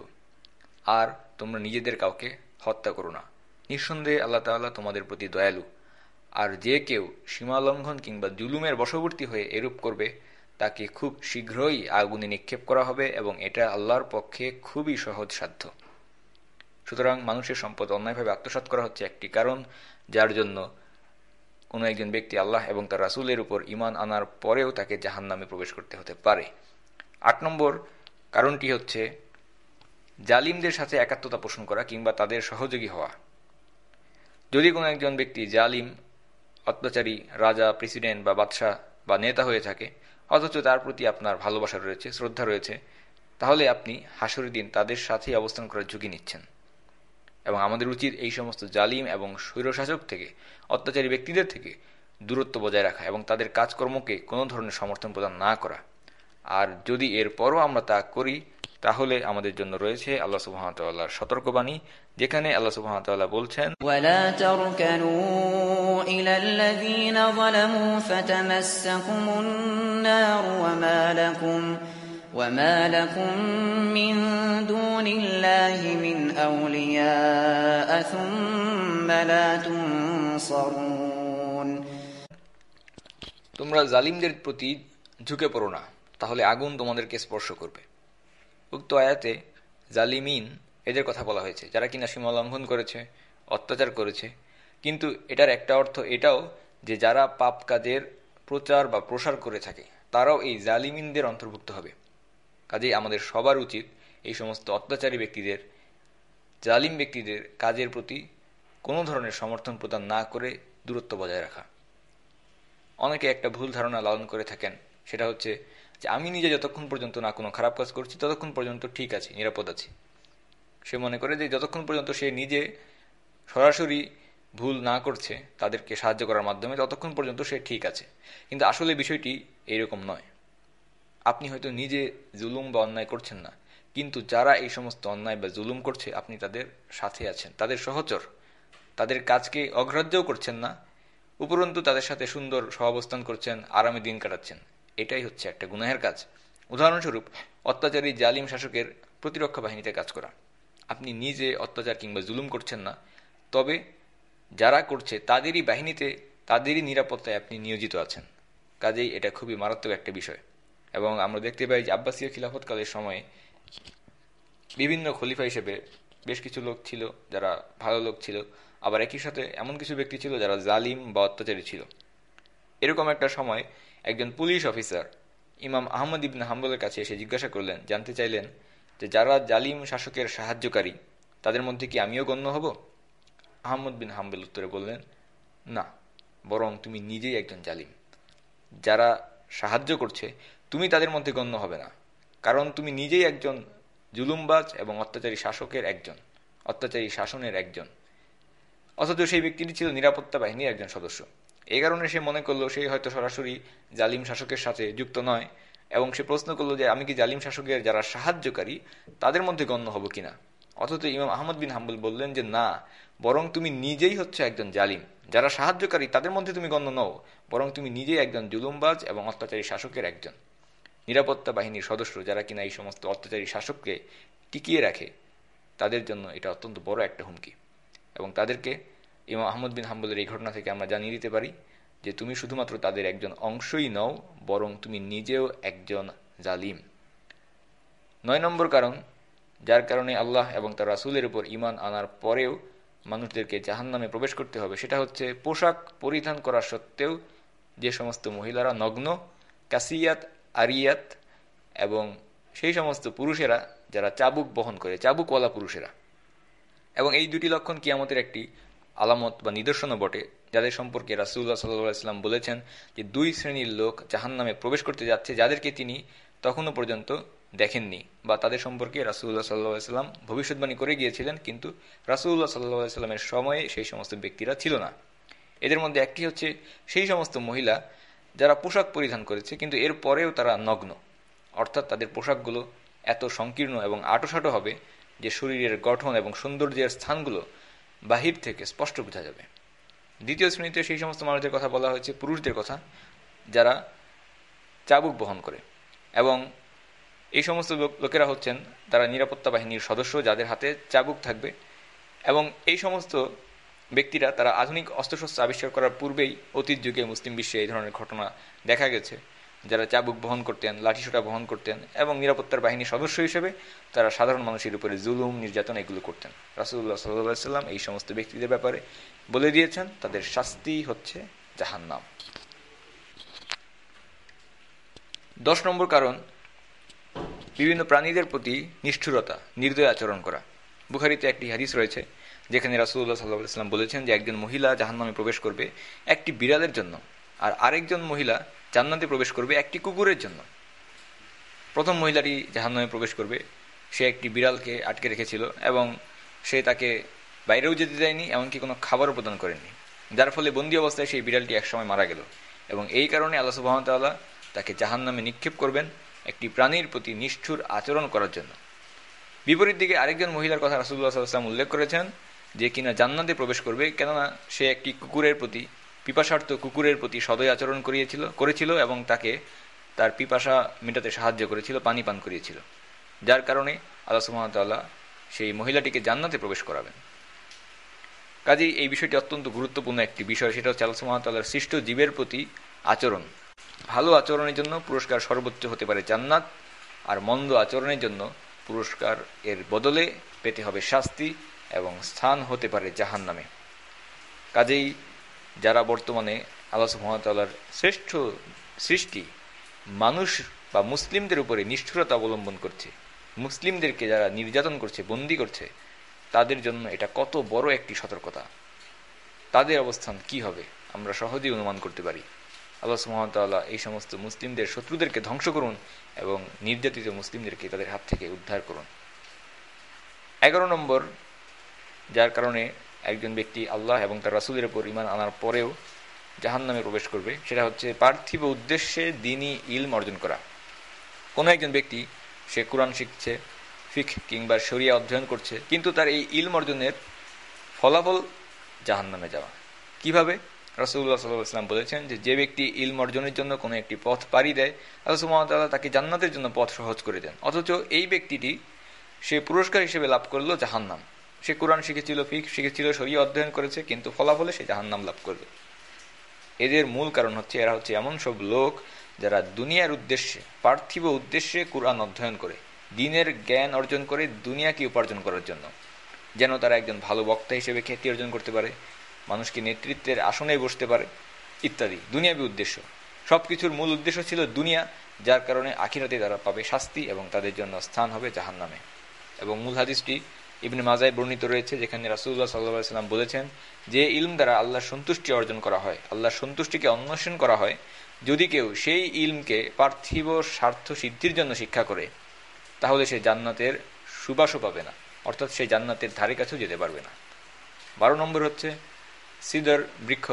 আর তোমরা নিজেদের কাউকে হত্যা করো না। নিঃসন্দেহে আল্লাহ তাআলা তোমাদের প্রতি দয়ালু। আর যে কেউ সীমা লঙ্ঘন কিংবা জুলুমের বশবর্তী হয়ে এরূপ করবে, তাকে খুব শীঘ্রই আগুনে নিক্ষেপ করা হবে এবং এটা আল্লাহর পক্ষে খুবই সহজ সাধ্য। সুতরাং মানুষের সম্পদ অন্যায়ভাবে আত্মসাৎ করা হচ্ছে একটি কারণ, যার জন্য কোনো একজন ব্যক্তি আল্লাহ এবং তার রাসুলের উপর ইমান আনার পরেও তাকে জাহান নামে প্রবেশ করতে হতে পারে। আট নম্বর কারণটি হচ্ছে জালিমদের সাথে একাত্মতা পোষণ করা কিংবা তাদের সহযোগী হওয়া। যদি কোনো একজন ব্যক্তি জালিম, অত্যাচারী, রাজা, প্রেসিডেন্ট বা বাদশাহ বা নেতা হয়ে থাকে, অথচ তার প্রতি আপনার ভালোবাসা রয়েছে, শ্রদ্ধা রয়েছে, তাহলে আপনি হাসরের দিন তাদের সাথেই অবস্থান করার ঝুঁকি নিচ্ছেন। এবং আমাদের উচিত এই সমস্ত জালিম এবং স্বৈরশাসক থেকে, অত্যাচারী ব্যক্তিদের থেকে দূরত্ব বজায় রাখা এবং তাদের কাজকর্মকে কোনো ধরনের সমর্থন প্রদান না করা। আর যদি এরপরও আমরা তা করি, তাহলে আমাদের জন্য রয়েছে আল্লাহ সুবাহতাল্লাহর সতর্কবাণী, যেখানে আল্লাহ সুহামতাল্লাহ বলছেন تركنوا إلى الذين ظلموا فتمسكم النار وما لكم وما لكم من دون الله من أولياء ثم لا تنصرون তোমরা জালিমদের প্রতি ঝুঁকে পড়ো না তাহলে আগুন তোমাদেরকে স্পর্শ করবে উক্ত আয়াতে জালিমিন এদের কথা বলা হয়েছে যারা কিনা সীমা লঙ্ঘন করেছে অত্যাচার করেছে কিন্তু এটার একটা অর্থ এটাও যে যারা পাপ কাজের প্রচার বা প্রসার করে থাকে তারাও এই জালিমিনদের অন্তর্ভুক্ত হবে কাজেই আমাদের সবার উচিত এই সমস্ত অত্যাচারী ব্যক্তিদের, জালিম ব্যক্তিদের কাজের প্রতি কোনো ধরনের সমর্থন প্রদান না করে দূরত্ব বজায় রাখা। অনেকে একটা ভুল ধারণা লালন করে থাকেন, সেটা হচ্ছে যে আমি নিজে যতক্ষণ পর্যন্ত না কোনো খারাপ কাজ করছি, ততক্ষণ পর্যন্ত ঠিক আছে, নিরাপদ আছি। সে মনে করে যে যতক্ষণ পর্যন্ত সে নিজে সরাসরি ভুল না করছে, তাদেরকে সাহায্য করার মাধ্যমে ততক্ষণ পর্যন্ত সে ঠিক আছে। কিন্তু আসলে বিষয়টি এইরকম নয়। আপনি হয়তো নিজে জুলুম বা অন্যায় করছেন না। কিন্তু যারা এই সমস্ত অন্যায় বা জুলুম করছে, আপনি তাদের সাথে আছেন, তাদের সহচর। তাদের কাজকে অগ্রাহ্যও করছেন না, উপরন্তু তাদের সাথে সুন্দর সহাবস্থান করছেন, আরামে দিন কাটাচ্ছেন। এটাই হচ্ছে একটা গুনাহের কাজ। উদাহরণস্বরূপ, অত্যাচারী জালিম শাসকের প্রতিরক্ষা বাহিনীতে কাজ করা। আপনি নিজে অত্যাচার কিংবা জুলুম করছেন না, তবে যারা করছে, তাদেরই বাহিনীতে, তাদেরই নিরাপত্তায় আপনি নিয়োজিত আছেন। কাজেই এটা খুবই মারাত্মক একটা বিষয়। এবং আমরা দেখতে পাই যে আব্বাসীয় খিলাফতকালের সময় বিভিন্ন খলিফা হিসেবে বেশ কিছু লোক ছিল, যারা ভালো লোক ছিল। আবার একই সাথে এমন কিছু ব্যক্তি ছিল যারা জালিম বা অত্যাচারী ছিল। এরকম একটা সময় একজন পুলিশ অফিসার ইমাম আহমদ ইবনে হাম্বলের কাছে এসে জিজ্ঞাসা করলেন, জানতে চাইলেন যে যারা জালিম শাসকের সাহায্যকারী, তাদের মধ্যে কি আমিও গণ্য হব? আহমদ বিন হাম্বল উত্তরে বললেন, না, বরং তুমি নিজেই একজন জালিম। যারা সাহায্য করছে তুমি তাদের মধ্যে গণ্য হবে না। কারণ তুমি নিজেই একজন জুলুমবাজ এবং অত্যাচারী শাসকের একজন, অত্যাচারী শাসনের একজন। অথচ সেই ব্যক্তিটি ছিল নিরাপত্তা বাহিনীর একজন সদস্য। এই কারণে সে মনে করল সে হয়তো সরাসরি জালিম শাসকের সাথে যুক্ত নয় এবং সে প্রশ্ন করল যে, আমি কি জালিম শাসকের যারা সাহায্যকারী, তাদের মধ্যে গণ্য হব কিনা? অথচ ইমাম আহমদ বিন হাম্বুল বললেন যে, না, বরং তুমি নিজেই হচ্ছে একজন জালিম। যারা সাহায্যকারী, তাদের মধ্যে তুমি গণ্য নও, বরং তুমি নিজেই একজন জুলুমবাজ এবং অত্যাচারী শাসকের একজন। নিরাপত্তা বাহিনীর সদস্য যারা কিনা এই সমস্ত অত্যাচারী শাসককে টিকিয়ে রাখে, তাদের জন্য এটা অত্যন্ত বড় একটা হুমকি। এবং তাদেরকে ইমাম আহমদ বিন হাম্বলের এই ঘটনা থেকে আমরা জানিয়ে দিতে পারি যে তুমি শুধুমাত্র তাদের একজন অংশই নও, বরং তুমি নিজেও একজন জালিম। নয় নম্বর কারণ, যার কারণে আল্লাহ এবং তার রাসুলের উপর ইমান আনার পরেও মানুষদেরকে জাহান নামে প্রবেশ করতে হবে। সেটা হচ্ছে পোশাক পরিধান করা সত্ত্বেও যে সমস্ত মহিলারা নগ্ন, কাসিয়াত আরিয়াত এবং সেই সমস্ত পুরুষেরা যারা চাবুক বহন করে, চাবুকওয়ালা পুরুষেরা। এবং এই দুটি লক্ষণ কিয়ামতের একটি আলামত বা নিদর্শনও বটে, যাদের সম্পর্কে রাসুল্লাহ সাল্লাম বলেছেন যে দুই শ্রেণির লোক জাহান নামে প্রবেশ করতে যাচ্ছে, যাদেরকে তিনি তখনও পর্যন্ত দেখেননি বা তাদের সম্পর্কে রাসুল্লাহ সাল্লাহ সাল্লাম ভবিষ্যৎবাণী করে গিয়েছিলেন, কিন্তু রাসুল্লাহ সাল্লাহ সাল্লামের সময়ে সেই সমস্ত ব্যক্তিরা ছিল না। এদের মধ্যে একটি হচ্ছে সেই সমস্ত মহিলা যারা পোশাক পরিধান করেছে, কিন্তু এর পরেও তারা নগ্ন। অর্থাৎ তাদের পোশাকগুলো এত সংকীর্ণ এবং আটোসাটো হবে যে শরীরের গঠন এবং সৌন্দর্যের স্থানগুলো বাহির থেকে স্পষ্ট বোঝা যাবে। দ্বিতীয় শ্রেণীতে সেই সমস্ত মানুষদের কথা বলা হয়েছে পুরুষদের কথা, যারা চাবুক বহন করে। এবং এই সমস্ত লোকেরা হচ্ছেন তারা নিরাপত্তা বাহিনীর সদস্য, যাদের হাতে চাবুক থাকবে। এবং এই সমস্ত ব্যক্তিরা তারা আধুনিক অস্ত্রশস্ত্র আবিষ্কার করার পূর্বেই অতীত যুগে মুসলিম বিশ্বে এই ধরনের ঘটনা দেখা গেছে। যারা চাবুক বহন করতেন, লাঠিসোটা বহন করতেন এবং নিরাপত্তার বাহিনীর সদস্য হিসেবে তারা সাধারণ মানুষের উপরে জুলুম, নির্যাতন এগুলো করতেন। রাসুল্লাহ সাল্লাম এই সমস্ত ব্যক্তিদের ব্যাপারে বলে দিয়েছেন, তাদের শাস্তি হচ্ছে জাহান্নাম। দশ নম্বর কারণ, বিভিন্ন প্রাণীদের প্রতি নিষ্ঠুরতা, নির্দয় আচরণ করা। বুখারিতে একটি হাদিস রয়েছে যেখানে রাসুল্লাহ সাল্লাহ সাল্লাম বলেছেন যে একজন মহিলা জাহান্নামে প্রবেশ করবে একটি বিড়ালের জন্য, আর আরেকজন মহিলা জান্নাতে প্রবেশ করবে একটি কুকুরের জন্য। প্রথম মহিলাটি জাহান্নামে প্রবেশ করবে, সে একটি বিড়ালকে আটকে রেখেছিল এবং সে তাকে বাইরেও যেতে দেয়নি, এমনকি কোনো খাবারও প্রদান করেনি। যার ফলে বন্দি অবস্থায় সেই বিড়ালটি একসময় মারা গেল এবং এই কারণে আল্লাহ সুবাহতাল্লাহ তাকে জাহান্নামে নিক্ষেপ করবেন একটি প্রাণীর প্রতি নিষ্ঠুর আচরণ করার জন্য। বিপরীত দিকে আরেকজন মহিলার কথা রাসুল্লাহ সাল্লাম উল্লেখ করেছেন যে কিনা জান্নাতে প্রবেশ করবে, কেননা সে একটি কুকুরের প্রতি, পিপাসার্থ কুকুরের প্রতি সদয় আচরণ করিয়েছিল, করেছিল এবং তাকে তার পিপাসা মেটাতে সাহায্য করেছিল, পানি পান করিয়েছিল। যার কারণে আল্লাহ সুহামতাল্লাহ সেই মহিলাটিকে জান্নাতে প্রবেশ করাবেন। কাজেই এই বিষয়টি অত্যন্ত গুরুত্বপূর্ণ একটি বিষয়, সেটা হচ্ছে আল্লাহ সুহামতাল্লাহর সৃষ্ট জীবের প্রতি আচরণ। ভালো আচরণের জন্য পুরস্কার সর্বোচ্চ হতে পারে জান্নাত, আর মন্দ আচরণের জন্য পুরস্কার এর বদলে পেতে হবে শাস্তি এবং স্থান হতে পারে জাহান নামে কাজেই যারা বর্তমানে আল্লাহ সুহামতাল্লাহর শ্রেষ্ঠ সৃষ্টি, মানুষ বা মুসলিমদের উপরে নিষ্ঠুরতা অবলম্বন করছে, মুসলিমদেরকে যারা নির্যাতন করছে, বন্দি করছে, তাদের জন্য এটা কত বড় একটি সতর্কতা। তাদের অবস্থান কি হবে, আমরা সহজেই অনুমান করতে পারি। আল্লাহ সুহামতাল্লাহ এই সমস্ত মুসলিমদের শত্রুদেরকে ধ্বংস করুন এবং নির্যাতিত মুসলিমদেরকে তাদের হাত থেকে উদ্ধার করুন। এগারো নম্বর যার কারণে একজন ব্যক্তি আল্লাহ এবং তার রাসুলের উপর ইমান আনার পরেও জাহান নামে প্রবেশ করবে। সেটা হচ্ছে পার্থিব উদ্দেশ্যে দিনই ইলম অর্জন করা। কোনো একজন ব্যক্তি, সে কোরআন শিখছে ফিক কিংবা শরিয়া অধ্যয়ন করছে, কিন্তু তার এই ইলম অর্জনের ফলাফল জাহান নামে যাওয়া। কীভাবে? রাসুল্লাহ সাল্লাম বলেছেন যে যে ব্যক্তি ইলম অর্জনের জন্য কোনো একটি পথ পাড়ি দেয়, আল্লাহ তাকে জান্নাতের জন্য পথ সহজ করে দেন। অথচ এই ব্যক্তিটি সে পুরস্কার হিসেবে লাভ করল জাহান্নাম। সে কোরআন শিখেছিল, ফিক শিখেছিল শরীয় অধ্যয়ন করেছে, কিন্তু ফলাফলে সে জাহান্নাম লাভ করবে। এদের মূল কারণ হচ্ছে, এরা হচ্ছে এমন সব লোক যারা দুনিয়ার উদ্দেশ্যে, পার্থিব উদ্দেশ্যে কোরআন অধ্যয়ন করে, দিনের জ্ঞান অর্জন করে দুনিয়াকে উপার্জন করার জন্য। যেন তারা একজন ভালো বক্তা হিসেবে খ্যাতি অর্জন করতে পারে, মানুষকে নেতৃত্বের আসনে বসতে পারে, ইত্যাদি। দুনিয়াবি উদ্দেশ্য। সব কিছুর মূল উদ্দেশ্য ছিল দুনিয়া, যার কারণে আখিরাতে তারা পাবে শাস্তি এবং তাদের জন্য স্থান হবে জাহান নামে এবং মূল হাদিসটি ইবনে মাজায় বর্ণিত রয়েছে, যেখানে রাসুল্লাহ সাল্লাহ সাল্লাম বলেছেন যে ইলম দ্বারা আল্লাহর সন্তুষ্টি অর্জন করা হয়, আল্লাহর সন্তুষ্টিকে অন্বেষণ করা হয়, যদি কেউ সেই ইলমকে পার্থিব স্বার্থ সিদ্ধির জন্য শিক্ষা করে, তাহলে সে জান্নাতের সুবাসও পাবে না, অর্থাৎ সে জান্নাতের ধারে কাছেও যেতে পারবে না। বারো নম্বর হচ্ছে সিদর বৃক্ষ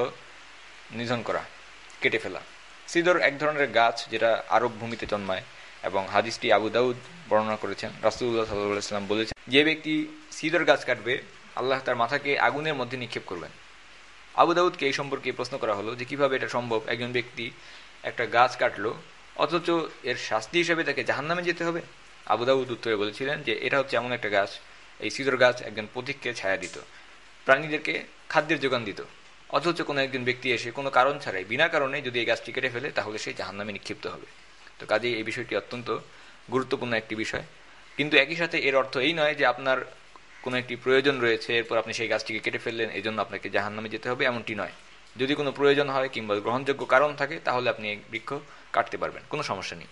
নিধন করা, কেটে ফেলা। সিদর এক ধরনের গাছ যেটা আরব ভূমিতে জন্মায়। এবং হাদিসটি আবু দাউদ বর্ণনা করেছেন রাসুল্লাহ সাল্লাম বলেছেন, যে ব্যক্তি সিদর গাছ কাটবে, আল্লাহ তার মাথাকে আগুনের মধ্যে নিক্ষেপ করবেন। আবু দাউদকে এই সম্পর্কে প্রশ্ন করা হলো যে কীভাবে এটা সম্ভব? একজন ব্যক্তি একটা গাছ কাটলো, অথচ এর শাস্তি হিসেবে তাকে জাহান্নামে যেতে হবে? আবু দাউদ উত্তরে বলেছিলেন যে এটা হচ্ছে এমন একটা গাছ, এই সিদর গাছ একজন পথিককে ছায়া দিত, প্রাণীদেরকে খাদ্যের যোগান দিত। অথচ কোনো একজন ব্যক্তি এসে কোনো কারণ ছাড়াই, বিনা কারণে যদি এই গাছটি কেটে ফেলে, তাহলে সে জাহান নামে নিক্ষিপ্ত হবে। তো কাজেই এই বিষয়টি অত্যন্ত গুরুত্বপূর্ণ একটি বিষয়। কিন্তু একই সাথে এর অর্থ এই নয় যে আপনার কোনো একটি প্রয়োজন রয়েছে, এরপর আপনি সেই গাছটিকে কেটে ফেললেন এই জন্য আপনাকে জাহান নামে যেতে হবে, এমনটি নয়। যদি কোনো প্রয়োজন হয় কিংবা গ্রহণযোগ্য কারণ থাকে, তাহলে আপনি এই বৃক্ষ কাটতে পারবেন, কোনো সমস্যা নেই।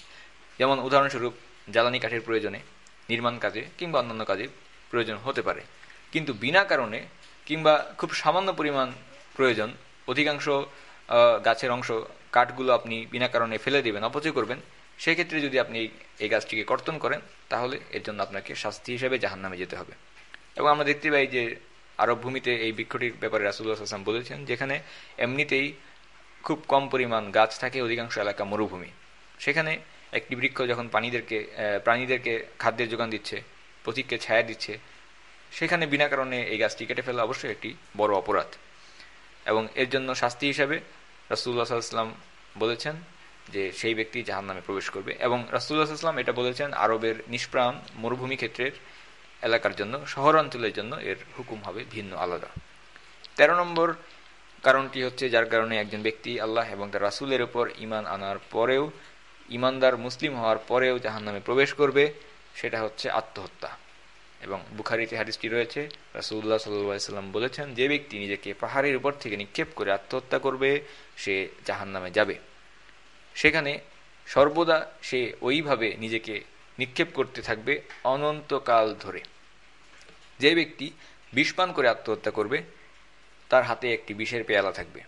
যেমন উদাহরণস্বরূপ, জ্বালানি কাঠের প্রয়োজনে নির্মাণ কাজে কিংবা অন্যান্য কাজে প্রয়োজন হতে পারে। কিন্তু বিনা কারণে কিংবা খুব সামান্য পরিমাণ প্রয়োজন, অধিকাংশ গাছের অংশ কাঠগুলো আপনি বিনা কারণে ফেলে দেবেন, অপচয় করবেন সেক্ষেত্রে যদি আপনি এই গাছটিকে কর্তন করেন, তাহলে এর জন্য আপনাকে শাস্তি হিসেবে জাহান নামে যেতে হবে। এবং আমরা দেখতে পাই যে আরব ভূমিতে এই বৃক্ষটির ব্যাপারে রাসুল্লাহ আসলাম বলেছেন, যেখানে এমনিতেই খুব কম পরিমাণ গাছ থাকে, অধিকাংশ এলাকা মরুভূমি। সেখানে একটি বৃক্ষ যখন প্রাণীদেরকে প্রাণীদেরকে খাদ্যের যোগান দিচ্ছে, প্রতীককে ছায়া দিচ্ছে, সেখানে বিনা কারণে এই গাছটি কেটে ফেলা অবশ্যই একটি বড় অপরাধ। এবং এর জন্য শাস্তি হিসাবে রাসুল্লাহ সাল্লাম বলেছেন যে সেই ব্যক্তি জাহান নামে প্রবেশ করবে। এবং রাসুল্লাহ সাল্লাম এটা বলেছেন, আরবের নিষ্প্রাণ মরুভূমি ক্ষেত্রের এলাকার জন্য, শহরাঞ্চলের জন্য এর হুকুম হবে ভিন্ন, আলাদা। তেরো নম্বর কারণটি হচ্ছে, যার কারণে একজন ব্যক্তি আল্লাহ এবং তার রাসুলের উপর ইমান আনার পরেও ইমানদার মুসলিম হওয়ার পরেও জাহান নামে প্রবেশ করবে, সেটা হচ্ছে আত্মহত্যা। এবং বুখারিতে হাদিসটি রয়েছে রাসুল্লাহ সাল্লাম বলেছেন, যে ব্যক্তি নিজেকে পাহাড়ের উপর থেকে নিক্ষেপ করে আত্মহত্যা করবে, সে জাহান নামে যাবে। সেখানে সর্বদা সে ওইভাবে নিজেকে নিক্ষেপ করতে থাকবে অনন্তকাল ধরে। যে ব্যক্তি বিষপান করে আত্মহত্যা করবে, তার হাতে একটি বিষের পেয়ালা থাকবে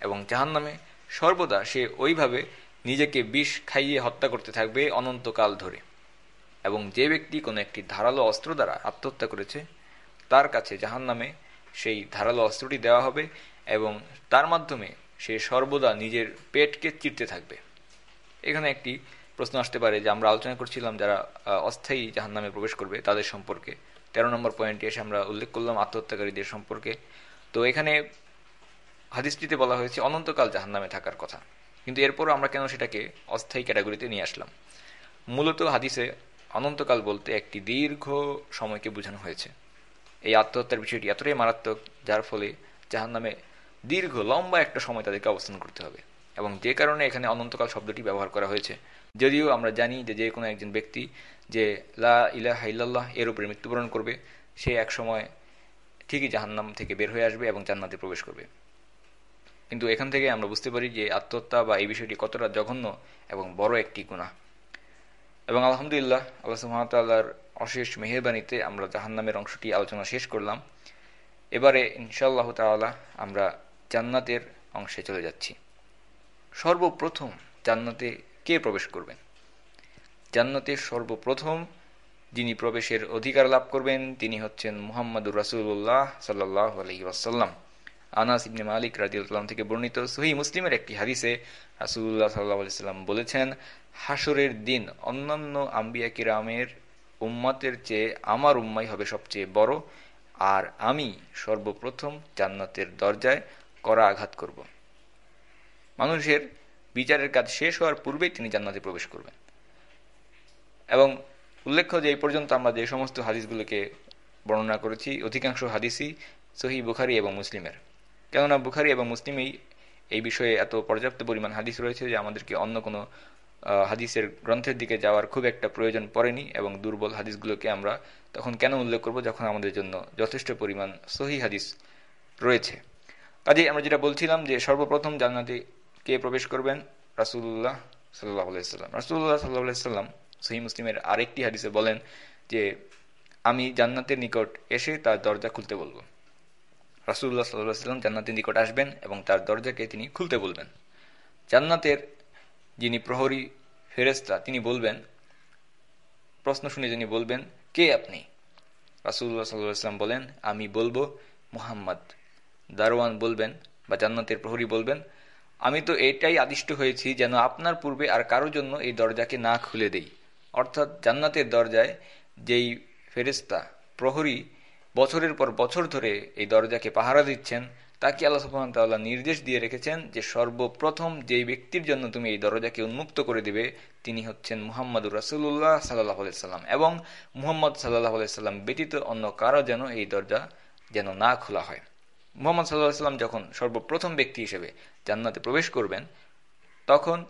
এবং জাহান নামে সর্বদা সে ওইভাবে নিজেকে বিষ খাইয়ে হত্যা করতে থাকবে অনন্তকাল ধরে। এবং যে ব্যক্তি কোনো একটি ধারালো অস্ত্র দ্বারা আত্মহত্যা করেছে, তার কাছে জাহান নামে সেই ধারালো অস্ত্রটি দেওয়া হবে এবং তার মাধ্যমে সে সর্বদা নিজের পেটকে চিরতে থাকবে। এখানে একটি প্রশ্ন আসতে পারে যে আমরা আলোচনা করছিলাম যারা অস্থায়ী জাহান নামে প্রবেশ করবে তাদের সম্পর্কে। তেরো নম্বর পয়েন্টে এসে আমরা উল্লেখ করলাম আত্মহত্যাকারীদের সম্পর্কে। তো এখানে হাদিসটিতে বলা হয়েছে, অনন্তকাল জাহান নামে থাকার কথা। কিন্তু এরপরও আমরা কেন সেটাকে অস্থায়ী ক্যাটাগরিতে নিয়ে আসলাম? মূলত হাদিসে অনন্তকাল বলতে একটি দীর্ঘ সময়কে বোঝানো হয়েছে। এই আত্মহত্যার বিষয়টি এতটাই মারাত্মক, যার ফলে জাহান নামে দীর্ঘ, লম্বা একটা সময় তাদেরকে অবস্থান করতে হবে। এবং যে কারণে এখানে অনন্তকাল শব্দটি ব্যবহার করা হয়েছে। যদিও আমরা জানি যে যে কোনো একজন ব্যক্তি যে লা ইলাহ ইল্লাল্লাহ এর উপরে মৃত্যুবরণ করবে, সে এক সময় ঠিকই জাহান্নাম থেকে বের হয়ে আসবে এবং জান্নাতে প্রবেশ করবে। কিন্তু এখান থেকে আমরা বুঝতে পারি যে আত্মহত্যা বা এই বিষয়টি কতটা জঘন্য এবং বড় একটি গুণা এবং আলহামদুলিল্লাহ, আল্লাহ সুহামতাল্লাহর অশেষ মেহরবানিতে আমরা জাহান্নামের অংশটি আলোচনা শেষ করলাম। এবারে ইনশাল্লাহ তাল্লাহ আমরা জান্নাতের অংশে চলে যাচ্ছি। সর্বপ্রথম জান্নাতে কে প্রবেশ করবেন? জান্নাতে সর্বপ্রথম যিনি প্রবেশের অধিকার লাভ করবেন, তিনি হচ্ছেন মুহাম্মদুর রাসুল্লাহ সাল্লাহ আলহি ওয়াসাল্লাম। আনাস ইবনে মালিক রাজিউল্লাহ থেকে বর্ণিত সহি মুসলিমের একটি হাদিসে রাসুল্লাহ সাল্লাহ সাল্লাম বলেছেন হাসরের দিন অন্যান্য আম্বিয়া কিরামের উম্মাতের চেয়ে আমার উম্মাই হবে সবচেয়ে বড়, আর আমি সর্বপ্রথম জান্নাতের দরজায় করা আঘাত করব। মানুষের বিচারের কাজ শেষ হওয়ার পূর্বেই তিনি জান্নাতে প্রবেশ করবেন। এবং উল্লেখ্য যে এই পর্যন্ত আমরা যে সমস্ত হাদিসগুলোকে বর্ণনা করেছি, অধিকাংশ হাদিসই সহি বুখারি এবং মুসলিমের। কেননা বুখারি এবং মুসলিমেই এই বিষয়ে এত পর্যাপ্ত পরিমাণ হাদিস রয়েছে যে আমাদেরকে অন্য কোনো হাদিসের গ্রন্থের দিকে যাওয়ার খুব একটা প্রয়োজন পড়েনি এবং দুর্বল হাদিসগুলোকে আমরা তখন কেন উল্লেখ করব? যখন আমাদের জন্য যথেষ্ট পরিমাণ সহি হাদিস রয়েছে। কাজেই আমরা যেটা বলছিলাম যে সর্বপ্রথম জান্নাতে কে প্রবেশ করবেন? রাসুল্লাহ সাল্লাহ আলাইসাল্লাম রাসুল্লাহ সাল্লাহ সাল্লাম সহি মুসলিমের আরেকটি হাদিসে বলেন যে, আমি জান্নাতের নিকট এসে তার দরজা খুলতে বলব। রাসুল্লাহ সাল্লাহ সাল্লাম জান্নাতের নিকট আসবেন এবং তার দরজাকে তিনি খুলতে বলবেন। জান্নাতের যিনি প্রহরী ফেরেস্তা তিনি বলবেন, প্রশ্ন শুনে যিনি বলবেন, কে আপনি? রাসুল্লাহ সাল্লাম বলেন, আমি বলব মুহাম্মদ। দারোয়ান বলবেন বা জান্নাতের প্রহরী বলবেন আমি তো এটাই আদিষ্ট হয়েছি যেন আপনার পূর্বে আর কারোর জন্য এই দরজাকে না খুলে দেই। অর্থাৎ জান্নাতের দরজায় যেই ফেরিস্তা প্রহরী বছরের পর বছর ধরে এই দরজাকে পাহারা দিচ্ছেন, তাকে আল্লাহ সুহামতাল্লাহ নির্দেশ দিয়ে রেখেছেন যে সর্বপ্রথম যেই ব্যক্তির জন্য তুমি এই দরজাকে উন্মুক্ত করে দিবে, তিনি হচ্ছেন মুহাম্মদুর রাসুল্লাহ সাল্লাহ সাল্লাম এবং মুহাম্মদ সাল্লাহ সাল্লাম ব্যতীত অন্য কারও যেন এই দরজা যেন না খোলা হয়। মোহাম্মদ সাল্লাহ সাল্লাম যখন সর্বপ্রথম ব্যক্তি হিসেবে জান্নাতে প্রবেশ করবেন, তখন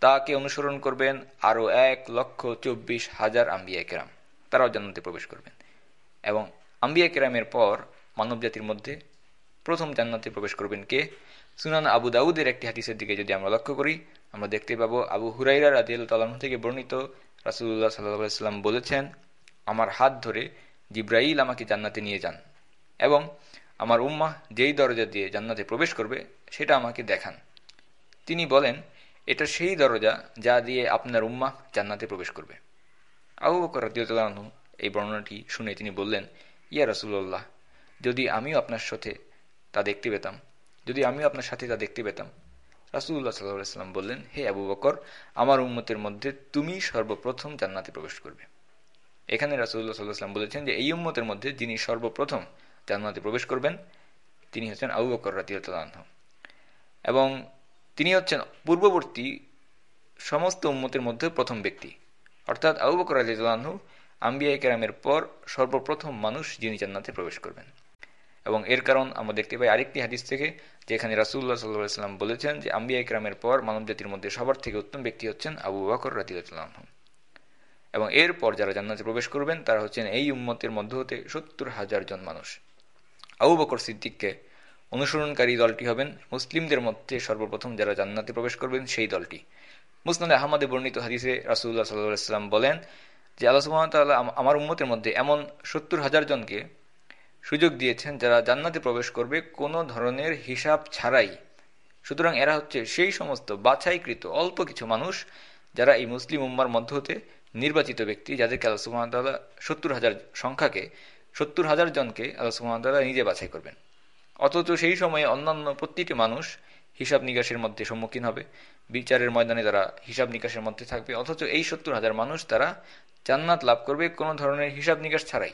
তাকে অনুসরণ করবেন আরও এক লক্ষ চব্বিশ হাজার আম্বিয়া কেরাম। তারাও জান্নাতে প্রবেশ করবেন। এবং আম্বিয়া কেরামের পর মানবজাতির মধ্যে প্রথম জান্নাতে প্রবেশ করবেন কে? সুনান আবু দাউদের একটি হাদিসের দিকে যদি আমরা লক্ষ্য করি, আমরা দেখতে পাবো আবু হুরাইরা রাজিয়াল তালাহ থেকে বর্ণিত রাসুল্লাহ সাল্লাম বলেছেন, আমার হাত ধরে জিব্রাইল আমাকে জান্নাতে নিয়ে যান। এবং আমার উম্মা যেই দরজা দিয়ে জান্নাতে প্রবেশ করবে, সেটা আমাকে দেখান। তিনি বলেন, এটা সেই দরজা যা দিয়ে আপনার উম্মা জান্নাতে প্রবেশ করবে। আবু বকর রাদিউতালাহু এই বর্ণনাটি শুনে তিনি বললেন, ইয়া রাসুল্লাহ যদি আমিও আপনার সাথে তা দেখতে পেতাম, যদি আমিও আপনার সাথে তা দেখতে পেতাম। রাসুল্লাহ সাল্লাম বললেন, হে আবু বকর, আমার উম্মতের মধ্যে তুমি সর্বপ্রথম জান্নাতে প্রবেশ করবে। এখানে রাসুল্লাহ সাল্লাহাম বলেছেন যে, এই উম্মতের মধ্যে যিনি সর্বপ্রথম জান্নাতে প্রবেশ করবেন। তিনি হচ্ছেন আবু বকর রাতিউতালাহ এবং তিনি হচ্ছেন পূর্ববর্তী সমস্ত উম্মতের মধ্যে প্রথম ব্যক্তি। অর্থাৎ আবু বকর আলিউল্লাহ আম্বিয়া কেরামের পর সর্বপ্রথম মানুষ যিনি জান্নাতে প্রবেশ করবেন। এবং এর কারণ আমরা দেখতে পাই আরেকটি হাদিস থেকে, যেখানে রাসুল্লাহ সাল্লাম বলেছেন যে, আম্বিয়া ইকরামের পর মানব জাতির মধ্যে সবার থেকে উত্তম ব্যক্তি হচ্ছেন আবু বাকর রাতিউল্লাহ এবং এরপর যারা জান্নাতে প্রবেশ করবেন, তারা হচ্ছেন এই উম্মতের মধ্য হতে সত্তর হাজার জন মানুষ। আবু বকর সিদ্দিককে অনুসরণকারী দলটি হবেন। মুসলিমদের মধ্যে সর্বপ্রথম যারা জান্নাতে প্রবেশ করবেন সেই দলটি। মুসনাদ আহমদে বর্ণিত হাদিসে রাসুল্লাহ সাল্লাম বলেন যে, আল্লাহ সুহামতাল্লাহ আমার উম্মতের মধ্যে এমন সত্তর হাজার জনকে সুযোগ দিয়েছেন যারা জান্নাতে প্রবেশ করবে কোনো ধরনের হিসাব ছাড়াই। সুতরাং এরা হচ্ছে সেই সমস্ত বাছাইকৃত অল্প কিছু মানুষ যারা এই মুসলিম উম্মার মধ্য হতে নির্বাচিত ব্যক্তি, যাদেরকে আল্লাহ সুহামতাল্লাহ সত্তর হাজার সংখ্যাকে সত্তর হাজার জনকে আল্লাহ সুহামতাল্লাহ নিজে বাছাই করবেন। অথচ সেই সময়ে অন্যান্য প্রতিটি মানুষ হিসাব নিকাশের মধ্যে সম্মুখীন হবে। বিচারের ময়দানে তারা হিসাব নিকাশের মধ্যে থাকবে। অথচ এই সত্তর হাজার মানুষ তারা জান্নাত লাভ করবে কোনো ধরনের হিসাব নিকাশ ছাড়াই।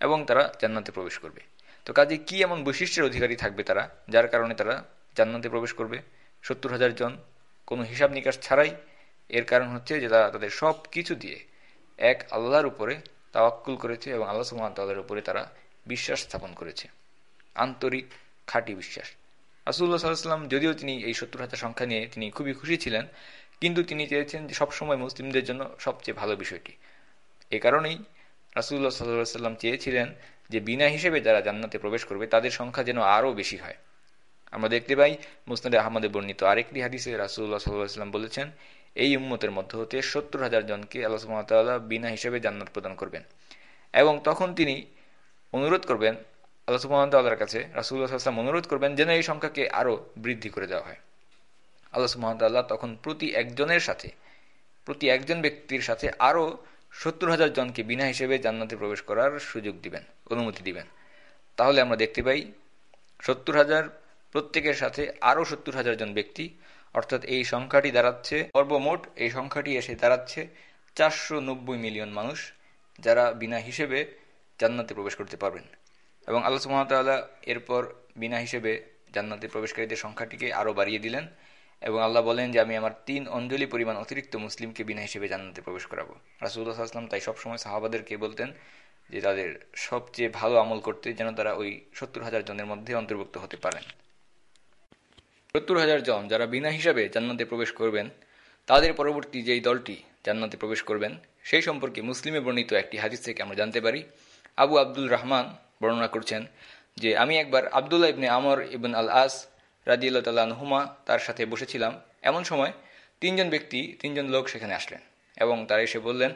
এবং তারা জান্নাতে প্রবেশ করবে। তো কাজে কি এমন বৈশিষ্ট্যের অধিকারী থাকবে তারা, যার কারণে তারা জান্নাতে প্রবেশ করবে? সত্তর হাজার জন কোনো হিসাব নিকাশ ছাড়াই। এর কারণ হচ্ছে যে তারা তাদের সব কিছু দিয়ে এক আল্লাহর উপরে তাওয়াক্কুল করেছে এবং আল্লাহ সুহামতাল্লাহর উপরে তারা বিশ্বাস স্থাপন করেছে। আন্তরিক, খাঁটি বিশ্বাস। রাসুল্লাহ সাল্লাম যদিও তিনি এই সত্তর হাজার সংখ্যা নিয়ে তিনি খুবই খুশি ছিলেন, কিন্তু তিনি চেয়েছেন যে সবসময় মুসলিমদের জন্য সবচেয়ে ভালো বিষয়টি। এ কারণেই রাসুল্লাহ সাল্লাহ সাল্লাম চেয়েছিলেন যে বিনা হিসেবে যারা জান্নাতে প্রবেশ করবে, তাদের সংখ্যা যেন আরও বেশি হয়। আমরা দেখতে পাই মুসনাদে আহমদে বর্ণিত আরেকটি হাদিসে রাসুল্লাহ সাল্লাহ সাল্লাম বলেছেন এই উম্মতের মধ্য হতে সত্তর হাজার জনকে আল্লাহ সুমতাল্লাহ বিনা হিসেবে জান্নাত প্রদান করবেন। এবং তখন তিনি অনুরোধ করবেন, আল্লাহ সুমতাল্লাহর কাছে রাসুল্লাহ সাল্লাম অনুরোধ করবেন যেন এই সংখ্যাকে আরও বৃদ্ধি করে দেওয়া হয়। আল্লাহ সুমতাল্লাহ তখন প্রতি একজনের সাথে, প্রতি একজন ব্যক্তির সাথে আরও সত্তর হাজার জনকে বিনা হিসেবে জান্নাতে প্রবেশ করার সুযোগ দিবেন, অনুমতি দিবেন। তাহলে আমরা দেখতে পাই, সত্তর হাজার প্রত্যেকের সাথে আরও সত্তর হাজার জন ব্যক্তি অর্থাৎ এই সংখ্যাটি দাঁড়াচ্ছে, সর্বমোট এই সংখ্যাটি এসে দাঁড়াচ্ছে চারশো নব্বই মিলিয়ন মানুষ যারা বিনা হিসেবে জান্নাতে প্রবেশ করতে পারবেন। এবং আল্লাহ সুহামতাল্লাহ এরপর বিনা হিসেবে জান্নাতে প্রবেশকারীদের সংখ্যাটিকে আরও বাড়িয়ে দিলেন এবং আল্লাহ বলেন যে, আমি আমার তিন অঞ্জলি পরিমাণ অতিরিক্ত মুসলিমকে বিনা হিসেবে জান্নাতে প্রবেশ করাবো। রাসুল্লাহ আসলাম তাই সবসময় সাহাবাদেরকে বলতেন যে, তাদের সবচেয়ে ভালো আমল করতে যেন তারা ওই সত্তর হাজার জনের মধ্যে অন্তর্ভুক্ত হতে পারেন। সত্তর হাজার জন যারা বিনা হিসাবে জান্নাতে প্রবেশ করবেন, তাদের পরবর্তী যেই দলটি জান্নাতে প্রবেশ করবেন, সেই সম্পর্কে মুসলিমে বর্ণিত একটি হাদিস থেকে আমরা জানতে পারি। আবু আব্দুল রহমান বর্ণনা করছেন যে, আমি একবার আবদুল্লাহ ইবনে আমর ইবন আল আস হুমা তার সাথে বসেছিলাম। এমন সময় তিনজন ব্যক্তি, তিনজন লোক সেখানে আসলেন এবং তারা এসে বললেন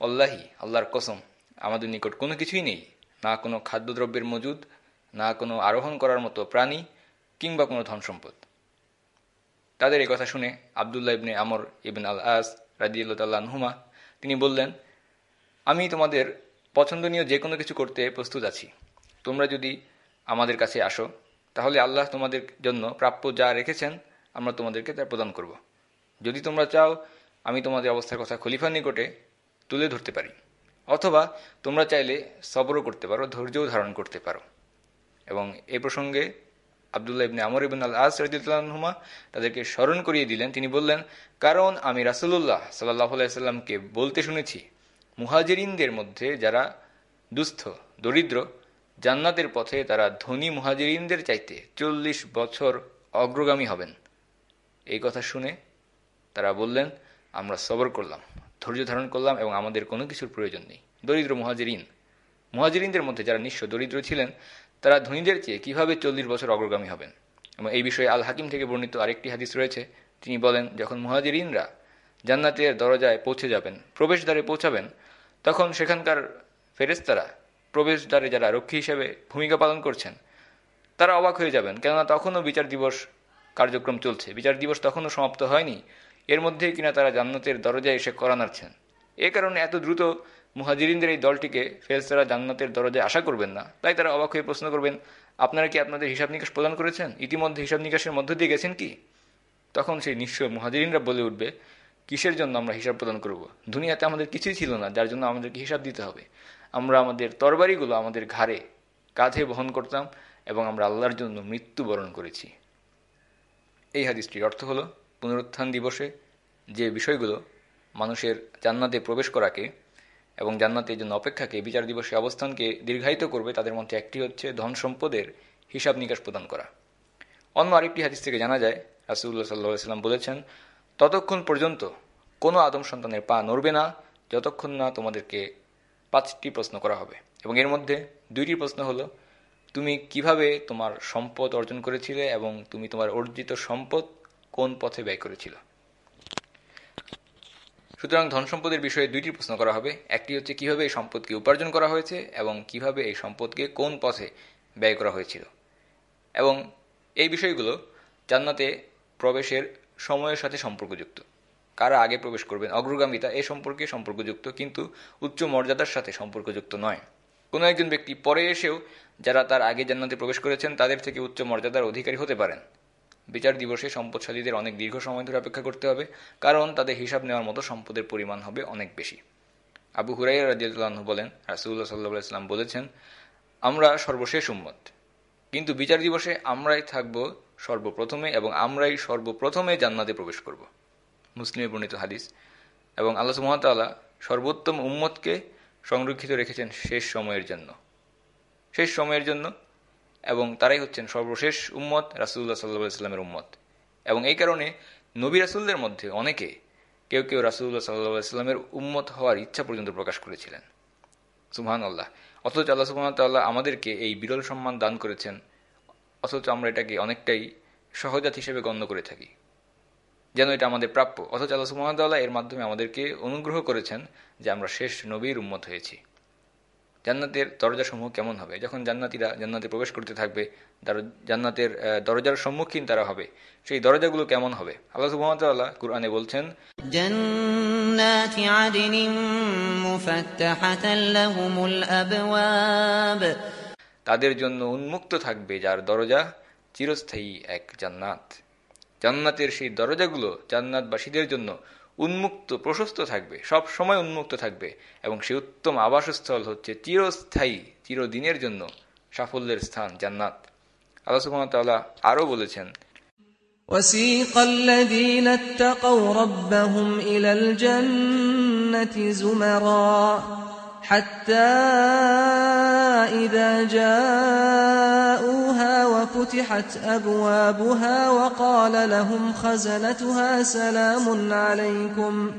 অল্লাহি আল্লাহর কসম, আমাদের নিকট কোনো কিছুই নেই। না কোনো খাদ্যদ্রব্যের মজুদ, না কোনো আরোহণ করার মতো প্রাণী কিংবা কোনো ধন সম্পদ তাদের এই কথা শুনে আবদুল্লাহ ইবনে আমর ইবিন আল আস রাজিউল্লাহ হুমা তিনি বললেন, আমি তোমাদের পছন্দনীয় যে কোনো কিছু করতে প্রস্তুত আছি তোমরা যদি আমাদের কাছে আসো, তাহলে আল্লাহ তোমাদের জন্য প্রাপ্য যা রেখেছেন, আমরা তোমাদেরকে তা প্রদান করব। যদি তোমরা চাও আমি তোমাদের অবস্থার কথা খলিফার নিকটে তুলে ধরতে পারি, অথবা তোমরা চাইলে সবরও করতে পারো, ধৈর্যও ধারণ করতে পারো এবং এ প্রসঙ্গে আবদুল্লাহ ইবনে আমর ইবিন আল আস তাদেরকে স্মরণ করিয়ে দিলেন। তিনি বললেন, কারণ আমি রাসুল্লাহ সাল্লাহ সাল্লামকে বলতে শুনেছি, মুহাজিরিনদের মধ্যে যারা দুস্থ, দরিদ্র, জান্নাতের পথে তারা ধনী মুহাজিরিনদের চাইতে চল্লিশ বছর অগ্রগামী হবেন। এই কথা শুনে তারা বললেন, আমরা সবর করলাম, ধৈর্য ধারণ করলাম এবং আমাদের কোনো কিছুর প্রয়োজন নেই। দরিদ্র মুহাজিরিন, মুহাজিরিনদের মধ্যে যারা নিঃস্ব দরিদ্র ছিলেন তারা ধনীদের চেয়ে কীভাবে চল্লিশ বছর অগ্রগামী হবেন? এবং এই বিষয়ে আল হাকিম থেকে বর্ণিত আরেকটি হাদিস রয়েছে। তিনি বলেন, যখন মুহাজিরিনরা জান্নাতের দরজায় পৌঁছে যাবেন, প্রবেশদ্বারে পৌঁছাবেন, তখন সেখানকার ফেরেস্তারা প্রবেশদ্বারে যারা রক্ষী হিসেবে ভূমিকা পালন করছেন, তারা অবাক হয়ে যাবেন। কেননা তখনও বিচার দিবস কার্যক্রম চলছে। বিচার দিবস তখনও সমাপ্ত হয়নি। এর মধ্যেই কিনা তারা জান্নাতের দরজায় এসে করা এ কারণে এত দ্রুত মুহাজিরিনদের এই দলটিকে ফেরেস্তারা জান্নাতের দরজায় আশা করবেন না। তাই তারা অবাক হয়ে প্রশ্ন করবেন, আপনারা কি আপনাদের হিসাব নিকাশ প্রদান করেছেন? ইতিমধ্যে হিসাব নিকাশের মধ্য দিয়ে গেছেন কি? তখন সেই নিঃস্ব মুহাজিরিনরা বলে উঠবে, কিসের জন্য আমরা হিসাব প্রদান করব? দুনিয়াতে আমাদের কিছুই ছিল না, যার জন্য আমাদেরকে হিসাব দিতে হবে। আমরা আমাদের তরবারিগুলো আমাদের ঘাড়ে কাঁধে বহন করতাম এবং আমরা আল্লাহর জন্য মৃত্যুবরণ করেছি। এই হাদিসটির অর্থ হলো, পুনরুত্থান দিবসে যে বিষয়গুলো মানুষের জান্নাতে প্রবেশ করাকে এবং জান্নাতের জন্য অপেক্ষাকে, বিচার দিবসে অবস্থানকে দীর্ঘায়িত করবে তাদের মধ্যে একটি হচ্ছে ধন সম্পদের হিসাব নিকাশ প্রদান করা। অন্য আরেকটি হাদিস থেকে জানা যায় রাসুল্লাহ সাল্লাহ সাল্লাম বলেছেন, ততক্ষণ পর্যন্ত কোনো আদম সন্তানের পা নড়বে না, যতক্ষণ না তোমাদেরকে পাঁচটি প্রশ্ন করা হবে। এবং এর মধ্যে দুইটি প্রশ্ন হলো, তুমি কীভাবে তোমার সম্পদ অর্জন করেছিলে এবং তুমি তোমার অর্জিত সম্পদ কোন পথে ব্যয় করেছিল? সুতরাং ধন সম্পদের বিষয়ে দুইটি প্রশ্ন করা হবে। একটি হচ্ছে, কীভাবে এই সম্পদকে উপার্জন করা হয়েছে এবং কীভাবে এই সম্পদকে কোন পথে ব্যয় করা হয়েছিল? এবং এই বিষয়গুলো জান্নাতে প্রবেশের সময়ের সাথে সম্পর্কযুক্ত। কারা আগে প্রবেশ করবেন? অগ্রগামিতা এ সম্পর্কে সম্পর্কযুক্ত, কিন্তু উচ্চ মর্যাদার সাথে সম্পর্কযুক্ত নয়। কোনো একজন ব্যক্তি পরে এসেও যারা তার আগে জান্নাতে প্রবেশ করেছেন, তাদের থেকে উচ্চ মর্যাদার অধিকারী হতে পারেন। বিচার দিবসে সম্পদশালীদের অনেক দীর্ঘ সময় ধরে অপেক্ষা করতে হবে, কারণ তাদের হিসাব নেওয়ার মতো সম্পদের পরিমাণ হবে অনেক বেশি। আবু হুরাই রাজিউল্লাহ বলেন রাসুল্লাহ সাল্লাহ ইসলাম বলেছেন, আমরা সর্বশেষ উম্মত। কিন্তু বিচার দিবসে আমরাই থাকব সর্বপ্রথমে এবং আমরাই সর্বপ্রথমে জান্নাতে প্রবেশ করব। মুসলিমে বর্ণিত হাদিস। এবং আল্লাহ সুমতাল্লাহ সর্বোত্তম উম্মতকে সংরক্ষিত রেখেছেন শেষ সময়ের জন্য। শেষ সময়ের জন্য এবং তারাই হচ্ছেন সর্বশেষ উম্মত রাসুল্লাহ সাল্লাহ ইসলামের উম্মত। এবং এই কারণে নবী রাসুলদের মধ্যে অনেকে কেউ কেউ রাসুল্লাহ সাল্লাহ ইসলামের উম্মত হওয়ার ইচ্ছা পর্যন্ত প্রকাশ করেছিলেন। সুহান আল্লাহ অথচ আল্লাহ সুহামতাল্লাহ আমাদেরকে এই বিরল সম্মান দান করেছেন, অথচ আমরা এটাকে অনেকটাই সহজাত হিসেবে গণ্য করে থাকি। যেন এটা আমাদের প্রাপ্য। অথচ আল্লাহ সুহামতাল্লাহ এর মাধ্যমে আমাদেরকে অনুগ্রহ করেছেন যে আমরা শেষ নবীর উম্মত হয়েছি। জান্নাতের দরজাসমূহ কেমন হবে? যখন জান্নাতিরা জান্নাতে প্রবেশ করতে থাকবে জান্নাতের দরজার সম্মুখীন তারা হবে। সেই দরজাগুলো কেমন হবে? আল্লাহ সুহামতাল্লাহ কুরআনে বলছেন তাদের জন্য উন্মুক্ত থাকবে যার দরজা চিরস্থায়ী এক জান্নাত। জান্নাতের সেই দরজাগুলো জান্নাতবাসীদের জন্য উন্মুক্ত প্রশস্ত থাকবে সব সময় উন্মুক্ত থাকবে এবং সে উত্তম আবাসস্থল হচ্ছে চিরস্থায়ী চিরদিনের জন্য সাফল্যের স্থান জান্নাত আল্লাহ সুবহানাহু আরো বলেছেন وسيق الذين اتقوا ربهم إلى الجنة زمرا حتى إذا جاءوها وفتحت أبوابها وقال لهم خزنتها سلام عليكم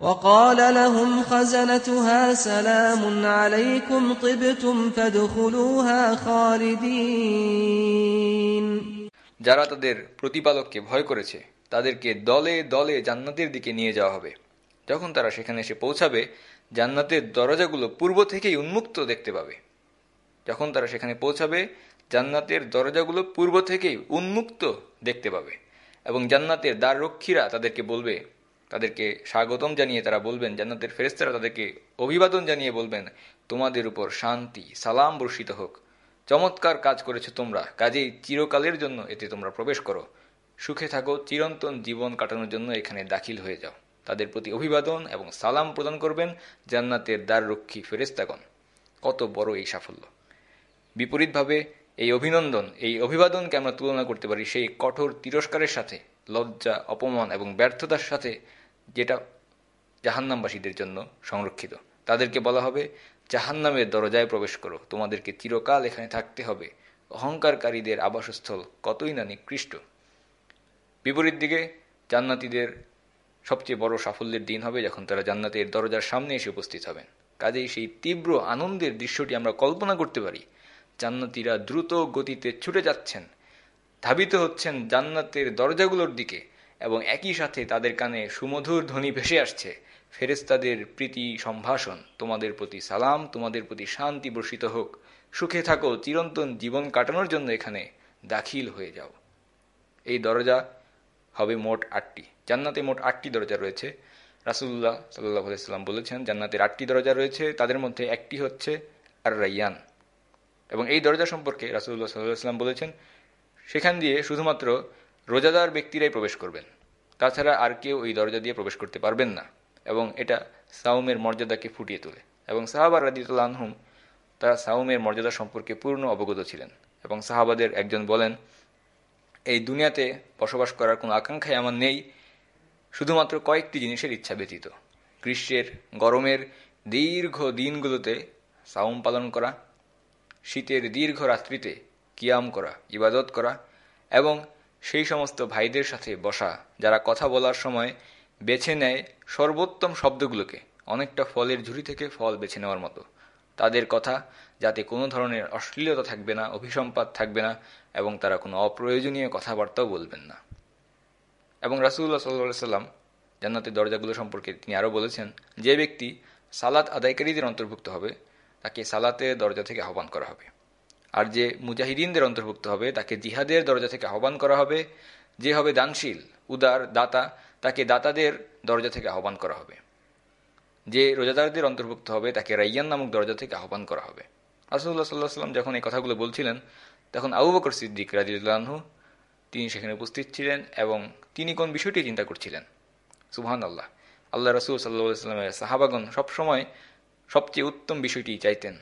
وقال لهم خزنتها سلام عليكم طبتم فادخلوها خالدين যারা তাদের প্রতিপালককে ভয় করেছে তাদেরকে দলে দলে জান্নাতের দিকে নিয়ে যাওয়া হবে যখন তারা সেখানে এসে পৌঁছাবে জান্নাতের দরজাগুলো পূর্ব থেকেই উন্মুক্ত দেখতে পাবে যখন তারা সেখানে পৌঁছাবে জান্নাতের দরজাগুলো পূর্ব থেকেই উন্মুক্ত দেখতে পাবে। এবং জান্নাতের দ্বার রক্ষীরা তাদেরকে বলবে, তাদেরকে স্বাগতম জানিয়ে তারা বলবেন, জান্নাতের ফেরেস্তারা তাদেরকে অভিবাদন জানিয়ে বলবেন, তোমাদের উপর শান্তি, সালাম বর্ষিত হোক। চমৎকার কাজ করেছ তোমরা, কাজেই চিরকালের জন্য এতে তোমরা প্রবেশ করো। সুখে থাকো, চিরন্তন জীবন কাটানোর জন্য এখানে দাখিল হয়ে যাও। তাদের প্রতি অভিবাদন এবং সালাম প্রদান করবেন জান্নাতের দ্বার রক্ষী ফেরেস্তাগণ কত বড় এই সাফল্য। বিপরীতভাবে এই অভিনন্দন, এই অভিবাদনকে আমরা তুলনা করতে পারি সেই কঠোর তিরস্কারের সাথে, লজ্জা, অপমান এবং ব্যর্থতার সাথে যেটা জাহান্নামবাসীদের জন্য সংরক্ষিত। তাদেরকে বলা হবে, জাহান্নামের দরজায় প্রবেশ করো, তোমাদেরকে চিরকাল এখানে থাকতে হবে। অহংকারকারীদের আবাসস্থল কতই না নিকৃষ্ট। বিপরীত দিকে, জান্নাতিদের সবচেয়ে বড় সাফল্যের দিন হবে যখন তারা জান্নাতের দরজার সামনে এসে উপস্থিত হবেন। কাজেই সেই তীব্র আনন্দের দৃশ্যটি আমরা কল্পনা করতে পারি। জান্নাতিরা দ্রুত গতিতে ছুটে যাচ্ছেন। ধাবিত হচ্ছেন জান্নাতের দরজাগুলোর দিকে এবং একই সাথে তাদের কানে সুমধুর ধ্বনি ভেসে আসছে। ফেরেস্তাদের প্রীতি সম্ভাষণ, তোমাদের প্রতি সালাম, তোমাদের প্রতি শান্তি বর্ষিত হোক। সুখে থাকো, চিরন্তন জীবন কাটানোর জন্য এখানে দাখিল হয়ে যাও। এই দরজা হবে মোট আটটি। জান্নাতে মোট আটটি দরজা রয়েছে। রাসুল্লাহ সাল্লাহ আলাইসাল্লাম বলেছেন, জান্নাতের আটটি দরজা রয়েছে। তাদের মধ্যে একটি হচ্ছে আর রাইয়ান এবং এই দরজা সম্পর্কে রাসুল্লাহ সাল্লাম বলেছেন, সেখান দিয়ে শুধুমাত্র রোজাদার ব্যক্তিরাই প্রবেশ করবেন। তাছাড়া আর কেউ ওই দরজা দিয়ে প্রবেশ করতে পারবেন না এবং এটা সাউমের মর্যাদাকে ফুটিয়ে তোলে। এবং সাহাবার রাদিতুল্লাহ আনহুম তারা সাউমের মর্যাদা সম্পর্কে পূর্ণ অবগত ছিলেন এবং সাহাবাদের একজন বলেন, এই দুনিয়াতে বসবাস করার কোনো আকাঙ্ক্ষাই আমার নেই। শুধুমাত্র কয়েকটি জিনিসের ইচ্ছা ব্যতীত। গ্রীষ্মের, গরমের দীর্ঘ দিনগুলোতে সাউম পালন করা শীতের দীর্ঘ রাত্রিতে কিয়াম করা, ইবাদত করা এবং সেই সমস্ত ভাইদের সাথে বসা, যারা কথা বলার সময় বেছে নেয় সর্বোত্তম শব্দগুলোকে, অনেকটা ফলের ঝুড়ি থেকে ফল বেছে নেওয়ার মতো। তাদের কথা যাতে কোনো ধরনের অশ্লীলতা থাকবে না অভিসম্পাদ থাকবে না এবং তারা কোনো অপ্রয়োজনীয় কথাবার্তাও বলবেন না। এবং রাসুল্লাহ সাল্লা সাল্লাম জান্নাতের দরজাগুলো সম্পর্কে তিনি আরও বলেছেন, যে ব্যক্তি সালাত আদায়কারীদের অন্তর্ভুক্ত হবে তাকে সালাতের দরজা থেকে আহ্বান করা হবে। আর যে মুজাহিদিনদের অন্তর্ভুক্ত হবে, তাকে জিহাদের দরজা থেকে আহ্বান করা হবে। যে হবে দানশীল, উদার, দাতা, তাকে দাতাদের দরজা থেকে আহ্বান করা হবে। যে রোজাদারদের অন্তর্ভুক্ত হবে, তাকে রাইয়ান নামক দরজা থেকে আহ্বান করা হবে। রাসুল্লাহ সাল্লাহ সাল্লাম যখন এই কথাগুলো বলছিলেন, তখন আবু বকর সিদ্দিক রাজিউল্লাহু তিনি সেখানে উপস্থিত ছিলেন এবং তিনি কোন বিষয়টি চিন্তা করছিলেন? সুবহান আল্লাহ আল্লাহ রসুল সাল্লা সাল্লামের সাহাবাগন সবসময় সবচেয়ে উত্তম বিষয়টি চাইতেন।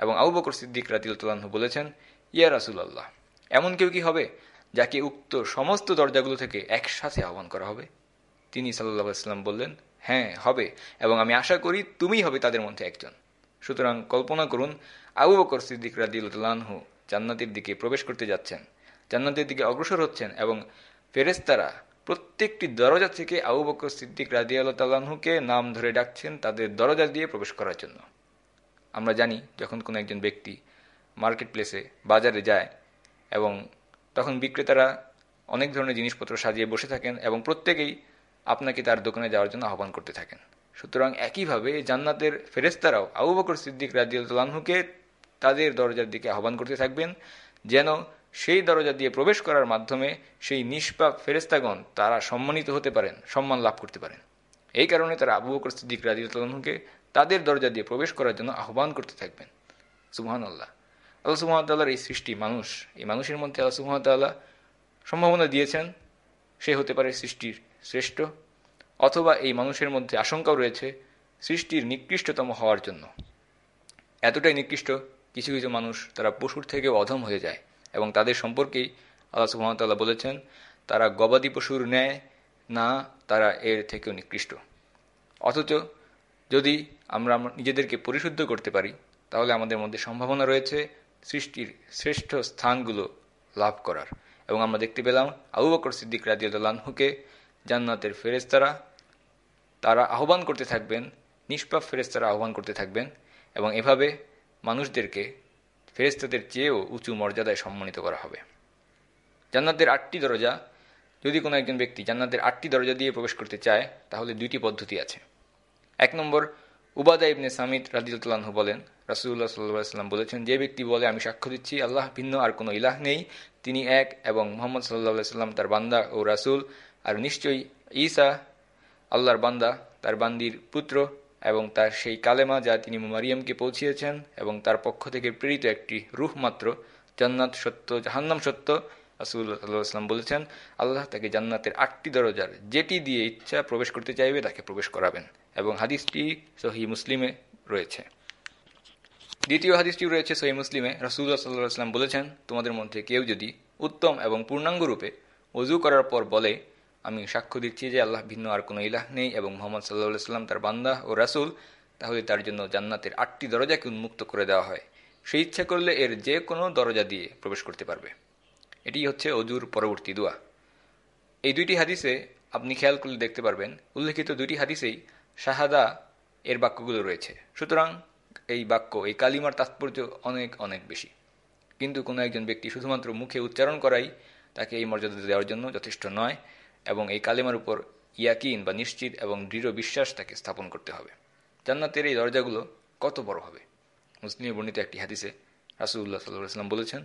এবং আবু বকর সিদ্দিক রাজিউল্লাহু বলেছেন, ইয়া রাসুল আল্লাহ এমন কেউ কি হবে যাকে উক্ত সমস্ত দরজাগুলো থেকে একসাথে আহ্বান করা হবে? তিনি সাল্লাহ সাল্লাম বললেন হ্যাঁ হবে, এবং আমি আশা করি তুমিই হবে তাদের মধ্যে একজন। সুতরাং কল্পনা করুন, আবু বকর সিদ্দিক রাদিউল্লাহু জান্নাতের দিকে প্রবেশ করতে যাচ্ছেন। জান্নাতের দিকে অগ্রসর হচ্ছেন এবং ফেরেস্তারা প্রত্যেকটি দরজা থেকে আবু বকর সিদ্দিক রাদিয়ালতালাহুকে নাম ধরে ডাকছেন তাদের দরজা দিয়ে প্রবেশ করার জন্য। আমরা জানি যখন কোনো একজন ব্যক্তি মার্কেট প্লেসে বাজারে যায় এবং তখন বিক্রেতারা অনেক ধরনের জিনিসপত্র সাজিয়ে বসে থাকেন এবং প্রত্যেকেই আপনাকে তার দোকানে যাওয়ার জন্য আহ্বান করতে থাকেন। সুতরাং একইভাবে জান্নাতের ফেরেস্তারাও আবু বকর সিদ্দিক রাজিউল্লাহকে তাদের দরজার দিকে আহ্বান করতে থাকবেন যেন সেই দরজা দিয়ে প্রবেশ করার মাধ্যমে সেই নিষ্পাপ ফেরেস্তাগণ তারা সম্মানিত হতে পারেন, সম্মান লাভ করতে পারেন। এই কারণে তারা আবু বকর সিদ্দিক রাজিউল্লাহকে তাদের দরজা দিয়ে প্রবেশ করার জন্য আহ্বান করতে থাকবেন। সুহান আল্লাহ আল্লাহ সুহামতাল্লাহর এই সৃষ্টি মানুষ, এই মানুষের মধ্যে আল্লাহ সুহামতাল্লাহ সম্ভাবনা দিয়েছেন, সে হতে পারে সৃষ্টির শ্রেষ্ঠ, অথবা এই মানুষের মধ্যে আশঙ্কাও রয়েছে সৃষ্টির নিকৃষ্টতম হওয়ার জন্য। এতটাই নিকৃষ্ট, কিছু কিছু মানুষ তারা পশুর থেকেও অধম হয়ে যায়। এবং তাদের সম্পর্কেই আল্লাহ সুহামতাল্লাহ বলেছেন, তারা গবাদি পশুর ন্যায় না, তারা এর থেকেও নিকৃষ্ট। অথচ যদি আমরা নিজেদেরকে পরিশুদ্ধ করতে পারি, তাহলে আমাদের মধ্যে সম্ভাবনা রয়েছে সৃষ্টির শ্রেষ্ঠ স্থানগুলো লাভ করার। এবং আমরা দেখতে পেলাম আবু বকর সিদ্দিক রাজিউল্লাহকে জান্নাতের ফেরেস্তারা তারা আহ্বান করতে থাকবেন, নিষ্পাপ ফেরেস্তারা আহ্বান করতে থাকবেন এবং এভাবে মানুষদেরকে ফেরেস্তাদের চেয়েও উঁচু মর্যাদায় সম্মানিত করা হবে। জান্নাতের আটটি দরজা, যদি কোনো একজন ব্যক্তি জান্নাতের আটটি দরজা দিয়ে প্রবেশ করতে চায়, তাহলে দুইটি পদ্ধতি আছে। এক নম্বর, উবাদা ইবনে সামিদ রাজিউল্লাহ বলেন রাসুল্লাহ সাল্লাম বলেছেন, যে ব্যক্তি বলে, আমি সাক্ষ্য দিচ্ছি, আল্লাহ ভিন্ন আর কোনো ইলাহ নেই। তিনি এক এবং মোহাম্মদ সাল্লাহ সাল্লাম তার বান্দা ও রাসুল। আর নিশ্চয়ই ঈসা, আল্লাহর বান্দা, তার বান্দির পুত্র এবং তার সেই কালেমা যা তিনি মারিয়ামকে পৌঁছিয়েছেন এবং তার পক্ষ থেকে প্রেরিত একটি রুহ মাত্র, জান্নাত সত্য, জাহান্নাম সত্য রাসুল্লাহাম বলেছেন, আল্লাহ তাকে জান্নাতের আটটি দরজার যেটি দিয়ে ইচ্ছা প্রবেশ করতে চাইবে তাকে প্রবেশ করাবেন এবং হাদিসটি সহি মুসলিমে রয়েছে। দ্বিতীয় হাদিসটি রয়েছে সহি মুসলিমে রাসুল্লাহ সাল্লাহ সাল্লাম বলেছেন, তোমাদের মধ্যে কেউ যদি উত্তম এবং পূর্ণাঙ্গ রূপে অজু করার পর বলে আমি সাক্ষ্য দিচ্ছি যে আল্লাহ ভিন্ন আর কোনো ইলাহ নেই এবং মোহাম্মদ সাল্লাহ সাল্লাম তার বান্দা ও রাসুল, তাহলে তার জন্য জান্নাতের আটটি দরজাকে উন্মুক্ত করে দেওয়া হয়। সেই ইচ্ছা করলে এর যে কোনো দরজা দিয়ে প্রবেশ করতে পারবে। এটি হচ্ছে অজুর পরবর্তী দোয়া। এই দুইটি হাদিসে আপনি খেয়াল করলে দেখতে পারবেন, উল্লেখিত দুইটি হাদিসেই শাহাদা এর বাক্যগুলো রয়েছে। সুতরাং এই বাক্য, এই কালিমার তাৎপর্য অনেক অনেক বেশি। কিন্তু কোনো একজন ব্যক্তি শুধুমাত্র মুখে উচ্চারণ করাই তাকে এই মর্যাদা দেওয়ার জন্য যথেষ্ট নয়। এবং এই কালিমার উপর ইয়াকিন বা নিশ্চিত এবং দৃঢ় বিশ্বাস তাকে স্থাপন করতে হবে। জান্নাতের এই দরজাগুলো কত বড় হবে? মুসলিম বর্ণিত একটি হাদিসে রাসুল্লাহ সাল্লাম বলেছেন,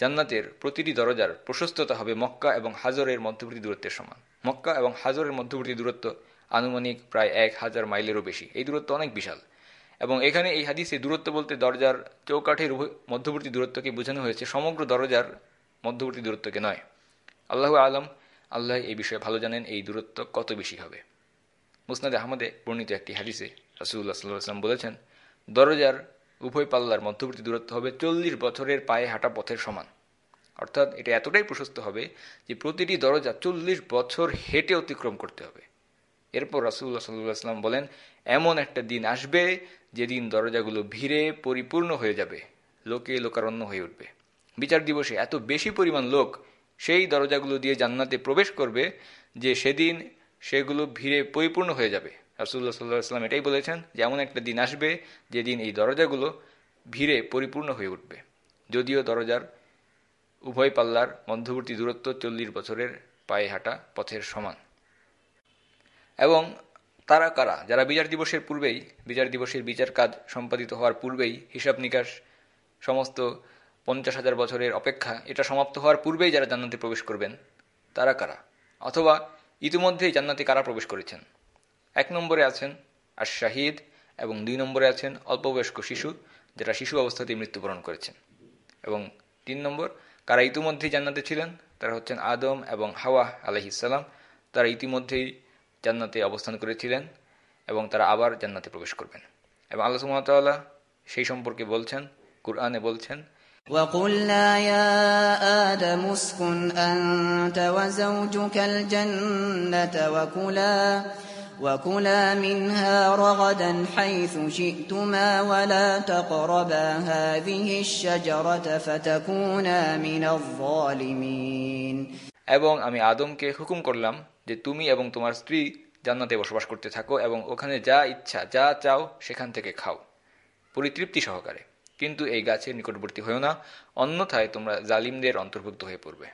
জান্নাতের প্রতিটি দরজার প্রশস্ততা হবে মক্কা এবং হাজরের মধ্যবর্তী দূরত্বের সমান। মক্কা এবং হাজরের মধ্যবর্তী দূরত্ব আনুমানিক প্রায় এক হাজার মাইলেরও বেশি। এই দূরত্ব অনেক বিশাল। এবং এখানে এই হাদিসে দূরত্ব বলতে দরজার চৌকাঠের মধ্যবর্তী দূরত্বকে বোঝানো হয়েছে। সমগ্র দরজার মধ্যবর্তী দূরত্বকে নয়। আল্লাহ আলম আল্লাহ এই বিষয়ে ভালো জানেন, এই দূরত্ব কত বেশি হবে। মুসনাদ আহমদে বর্ণিত একটি হাদিসে রাসুল্লাহ সাল্লাম বলেছেন, দরজার উভয় পাল্লার মধ্যবর্তী দূরত্ব হবে চল্লিশ বছরের পায়ে হাঁটা পথের সমান। অর্থাৎ এটা এতটাই প্রশস্ত হবে যে প্রতিটি দরজা চল্লিশ বছর হেঁটে অতিক্রম করতে হবে। এরপর রাসুল্লাহ সাল্লাম বলেন, এমন একটা দিন আসবে যেদিন দরজাগুলো ভিড়ে পরিপূর্ণ হয়ে যাবে, লোকে লোকারণ্য হয়ে উঠবে। বিচার দিবসে এত বেশি পরিমাণ লোক সেই দরজাগুলো দিয়ে জান্নাতে প্রবেশ করবে যে সেদিন সেগুলো ভিড়ে পরিপূর্ণ হয়ে যাবে। রাসুল্লাহ সাল্লাহ সাল্লাম এটাই বলেছেন যে এমন একটা দিন আসবে যেদিন এই দরজাগুলো ভিড়ে পরিপূর্ণ হয়ে উঠবে। যদিও দরজার উভয় পাল্লার মধ্যবর্তী দূরত্ব চল্লিশ বছরের পায়ে হাঁটা পথের সমান। এবং তারা কারা? যারা বিচার দিবসের পূর্বেই, বিচার দিবসের বিচার কাজ সম্পাদিত হওয়ার পূর্বেই হিসাব নিকাশ সমস্ত পঞ্চাশ হাজার বছরের অপেক্ষা, এটা সমাপ্ত হওয়ার পূর্বেই যারা জান্নাতে প্রবেশ করবেন, তারা কারা? অথবা ইতিমধ্যেই জান্নাতে কারা প্রবেশ করেছেন? এক নম্বরে আছেন আর শাহিদ এবং দুই নম্বরে আছেন অল্পবয়স্ক শিশু যারা শিশু অবস্থাতেই মৃত্যুবরণ করেছেন। এবং তিন নম্বর, কারা ইতিমধ্যেই জান্নাতে ছিলেন? তারা হচ্ছেন আদম এবং হাওয়া আলহিসাল্লাম তারা ইতিমধ্যেই জান্নাতে অবস্থান করেছিলেন এবং তারা আবার জান্নাতে প্রবেশ করবেন। এবং আল্লাহ সুমতাল্লাহ সেই সম্পর্কে বলছেন, কুরআনে বলছেন وقلنا يا آدم اسكن أنت وزوجك الجنة وكلا وكلا منها رغدا حيث شئتما ولا تقربا هذه الشجرة فتكونا من الظالمين এবং আমি আদমকে হুকুম করলাম যে তুমি এবং তোমার স্ত্রী জান্নাতে বসবাস করতে থাকো এবং ওখানে যা ইচ্ছা যা চাও সেখান থেকে খাও পরিতৃপ্তি সহকারে কিন্তু এই গাছের নিকটবর্তী হয়েও না, অন্যথায় তোমরা জালিমদের অন্তর্ভুক্ত হয়ে পড়বে।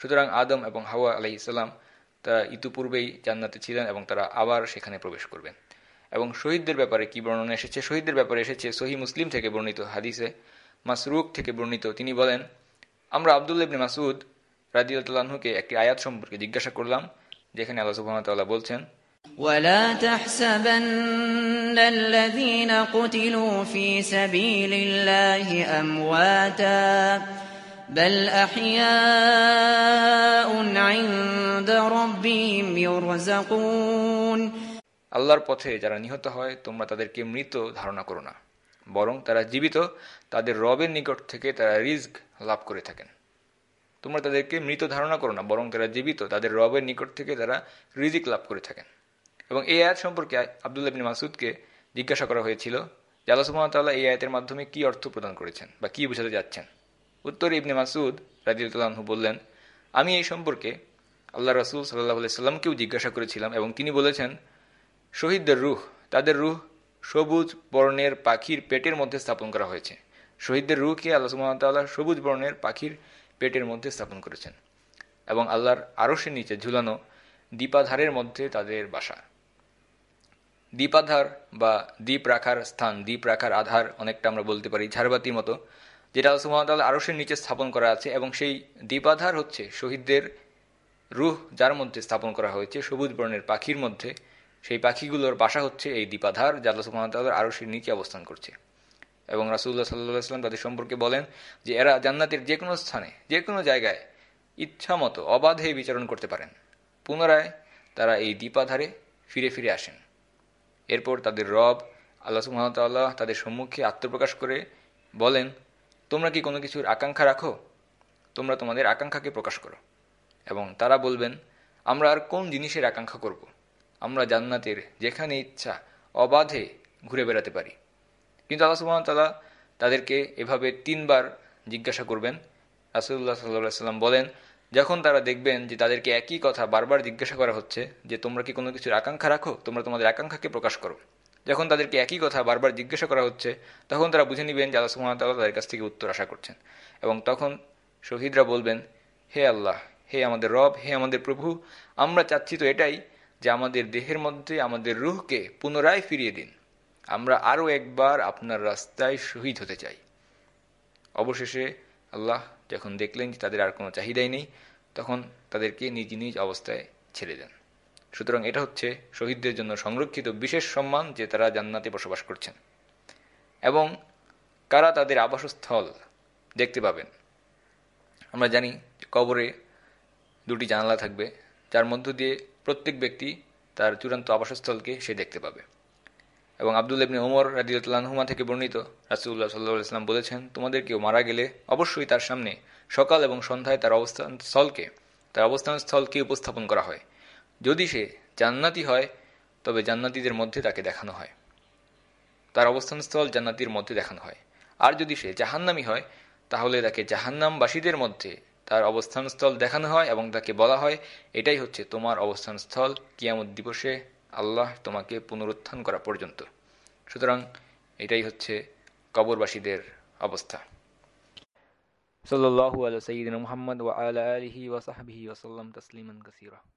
সুতরাং আদম এবং হাওয়া আলহি ইসলাম তারা ইতুপূর্বেই জান্নাতে ছিলেন এবং তারা আবার সেখানে প্রবেশ করবেন। এবং শহীদদের ব্যাপারে কি বর্ণনা এসেছে? শহীদদের ব্যাপারে এসেছে, সহি মুসলিম থেকে বর্ণিত হাদিসে, মাসরুক থেকে বর্ণিত তিনি বলেন, আমরা আবদুল্লাহ ইবনে মাসুদ রাজিউল্লাহকে একটি আয়াত সম্পর্কে জিজ্ঞাসা করলাম, যেখানে আল্লাহ সুবাহতাল্লাহ বলছেন ولا تحسبن الذين قتلوا في سبيل الله أمواتا بل أحياء عند ربهم يرزقون আল্লাহর পথে যারা নিহত হয় তোমরা তাদেরকে মৃত ধারণা করো না বরং তারা জীবিত তাদের রবের নিকট থেকে তারা রিস্ক লাভ করে থাকেন তোমরা তাদেরকে মৃত ধারণা করো না বরং তারা জীবিত তাদের রবের নিকট থেকে তারা রিজিক লাভ করে থাকেন এবং এই আয়াত সম্পর্কে আবদুল্লাহ বিন মাসুদকে জিজ্ঞাসা করা হয়েছিল যে আল্লাহ সুমতাল্লাহ এই আয়াতের মাধ্যমে কি অর্থ প্রদান করেছেন বা কি বোঝাতে যাচ্ছেন। উত্তরে ইবনে মাসুদ রাজিউল্লাহু বললেন, আমি এই সম্পর্কে আল্লাহ রসুল সাল্লাহ সাল্লামকেও জিজ্ঞাসা করেছিলাম এবং তিনি বলেছেন, শহীদদের রুহ, তাদের রুহ সবুজ বর্ণের পাখির পেটের মধ্যে স্থাপন করা হয়েছে। শহীদদের রুহকে আল্লাহ সুমতাল্লাহ সবুজ বর্ণের পাখির পেটের মধ্যে স্থাপন করেছেন এবং আল্লাহর আরসের নিচে ঝুলানো দীপাধারের মধ্যে তাদের বাসা। দ্বীপাধার বা দ্বীপ রাখার স্থান, দ্বীপ রাখার আধার অনেকটা আমরা বলতে পারি, ঝাড়বাতির মতো, যেটা সুমতাল আরসের নিচে স্থাপন করা আছে এবং সেই দ্বীপাধার হচ্ছে শহীদদের রুহ যার মধ্যে স্থাপন করা হয়েছে, সবুজ বর্ণের পাখির মধ্যে। সেই পাখিগুলোর বাসা হচ্ছে এই দ্বীপাধার যা আল্লাহ সুমতাল্লাহ আরসের নিচে অবস্থান করছে। এবং রাসুল্লাহ সাল্লাহ সাল্লাম তাদের সম্পর্কে বলেন যে এরা জান্নাতের যে কোনো স্থানে যে কোনো জায়গায় ইচ্ছা মতো অবাধে বিচরণ করতে পারেন। পুনরায় তারা এই দ্বীপাধারে ফিরে ফিরে আসেন। এরপর তাদের রব, আল্লাহ সুহামতাল্লাহ তাদের সম্মুখে আত্মপ্রকাশ করে বলেন, তোমরা কি কোনো কিছুর আকাঙ্ক্ষা রাখো? তোমরা তোমাদের আকাঙ্ক্ষাকে প্রকাশ করো। এবং তারা বলবেন, আমরা আর কোন জিনিসের আকাঙ্ক্ষা করব। আমরা জান্নাতের যেখানে ইচ্ছা অবাধে ঘুরে বেড়াতে পারি। কিন্তু আল্লাহ সুবাহতাল্লাহ তাদেরকে এভাবে তিনবার জিজ্ঞাসা করবেন। রাসুল্লাহ সাল্লাহ সাল্লাম বলেন যখন তারা দেখবেন যে তাদেরকে একই কথা বারবার জিজ্ঞাসা করা হচ্ছে যে, তোমরা কি কোনো কিছুর আকাঙ্ক্ষা রাখো? তোমরা তোমাদের আকাঙ্ক্ষাকে প্রকাশ করো। যখন তাদেরকে একই কথা বারবার জিজ্ঞাসা করা হচ্ছে, তখন তারা বুঝে নেবেন যে আল্লাহ সুহামতাল্লাহ তাদের কাছ থেকে উত্তর আশা করছেন। এবং তখন শহীদরা বলবেন, হে আল্লাহ, হে আমাদের রব, হে আমাদের প্রভু, আমরা চাচ্ছি তো এটাই যে আমাদের দেহের মধ্যে আমাদের রুহকে পুনরায় ফিরিয়ে দিন। আমরা আরও একবার আপনার রাস্তায় শহীদ হতে চাই। অবশেষে আল্লাহ যখন দেখলেন যে তাদের আর কোনো চাহিদাই নেই তখন তাদেরকে নিজ নিজ অবস্থায় ছেড়ে দেন। সুতরাং এটা হচ্ছে শহীদদের জন্য সংরক্ষিত বিশেষ সম্মান যে তারা জান্নাতে বসবাস করছেন। এবং কারা তাদের আবাসস্থল দেখতে পাবেন? আমরা জানি কবরে দুটি জানালা থাকবে, যার মধ্য দিয়ে প্রত্যেক ব্যক্তি তার চূড়ান্ত আবাসস্থলকে সে দেখতে পাবে। এবং আবদুল ইবনে ওমর রাদিউল্লাহমা থেকে বর্ণিত রাসুল্লাহ সাল্লাহ ইসলাম বলেছেন, তোমাদের কেউ মারা গেলে অবশ্যই তার সামনে সকাল এবং সন্ধ্যায় তার অবস্থান স্থলকে, তার অবস্থান স্থলকে উপস্থাপন করা হয়। যদি সে জান্নাতি হয়, তবে জান্নাতিদের মধ্যে তাকে দেখানো হয়। তার অবস্থানস্থল জান্নাতির মধ্যে দেখানো হয়। আর যদি সে জাহান্নামি হয়, তাহলে তাকে জাহান্নামবাসীদের মধ্যে তার অবস্থানস্থল দেখানো হয় এবং তাকে বলা হয়, এটাই হচ্ছে তোমার অবস্থানস্থল কিয়ামত দিবসে আল্লাহ তোমাকে পুনরুত্থান করা পর্যন্ত। সুতরাং এটাই হচ্ছে কবরবাসীদের অবস্থা। সাল্লু আল সঈদিন মুহাম্মদ ওয়া আলা আলহি ওয়া ওসাল্লাম তাসলিমান কাসীরা।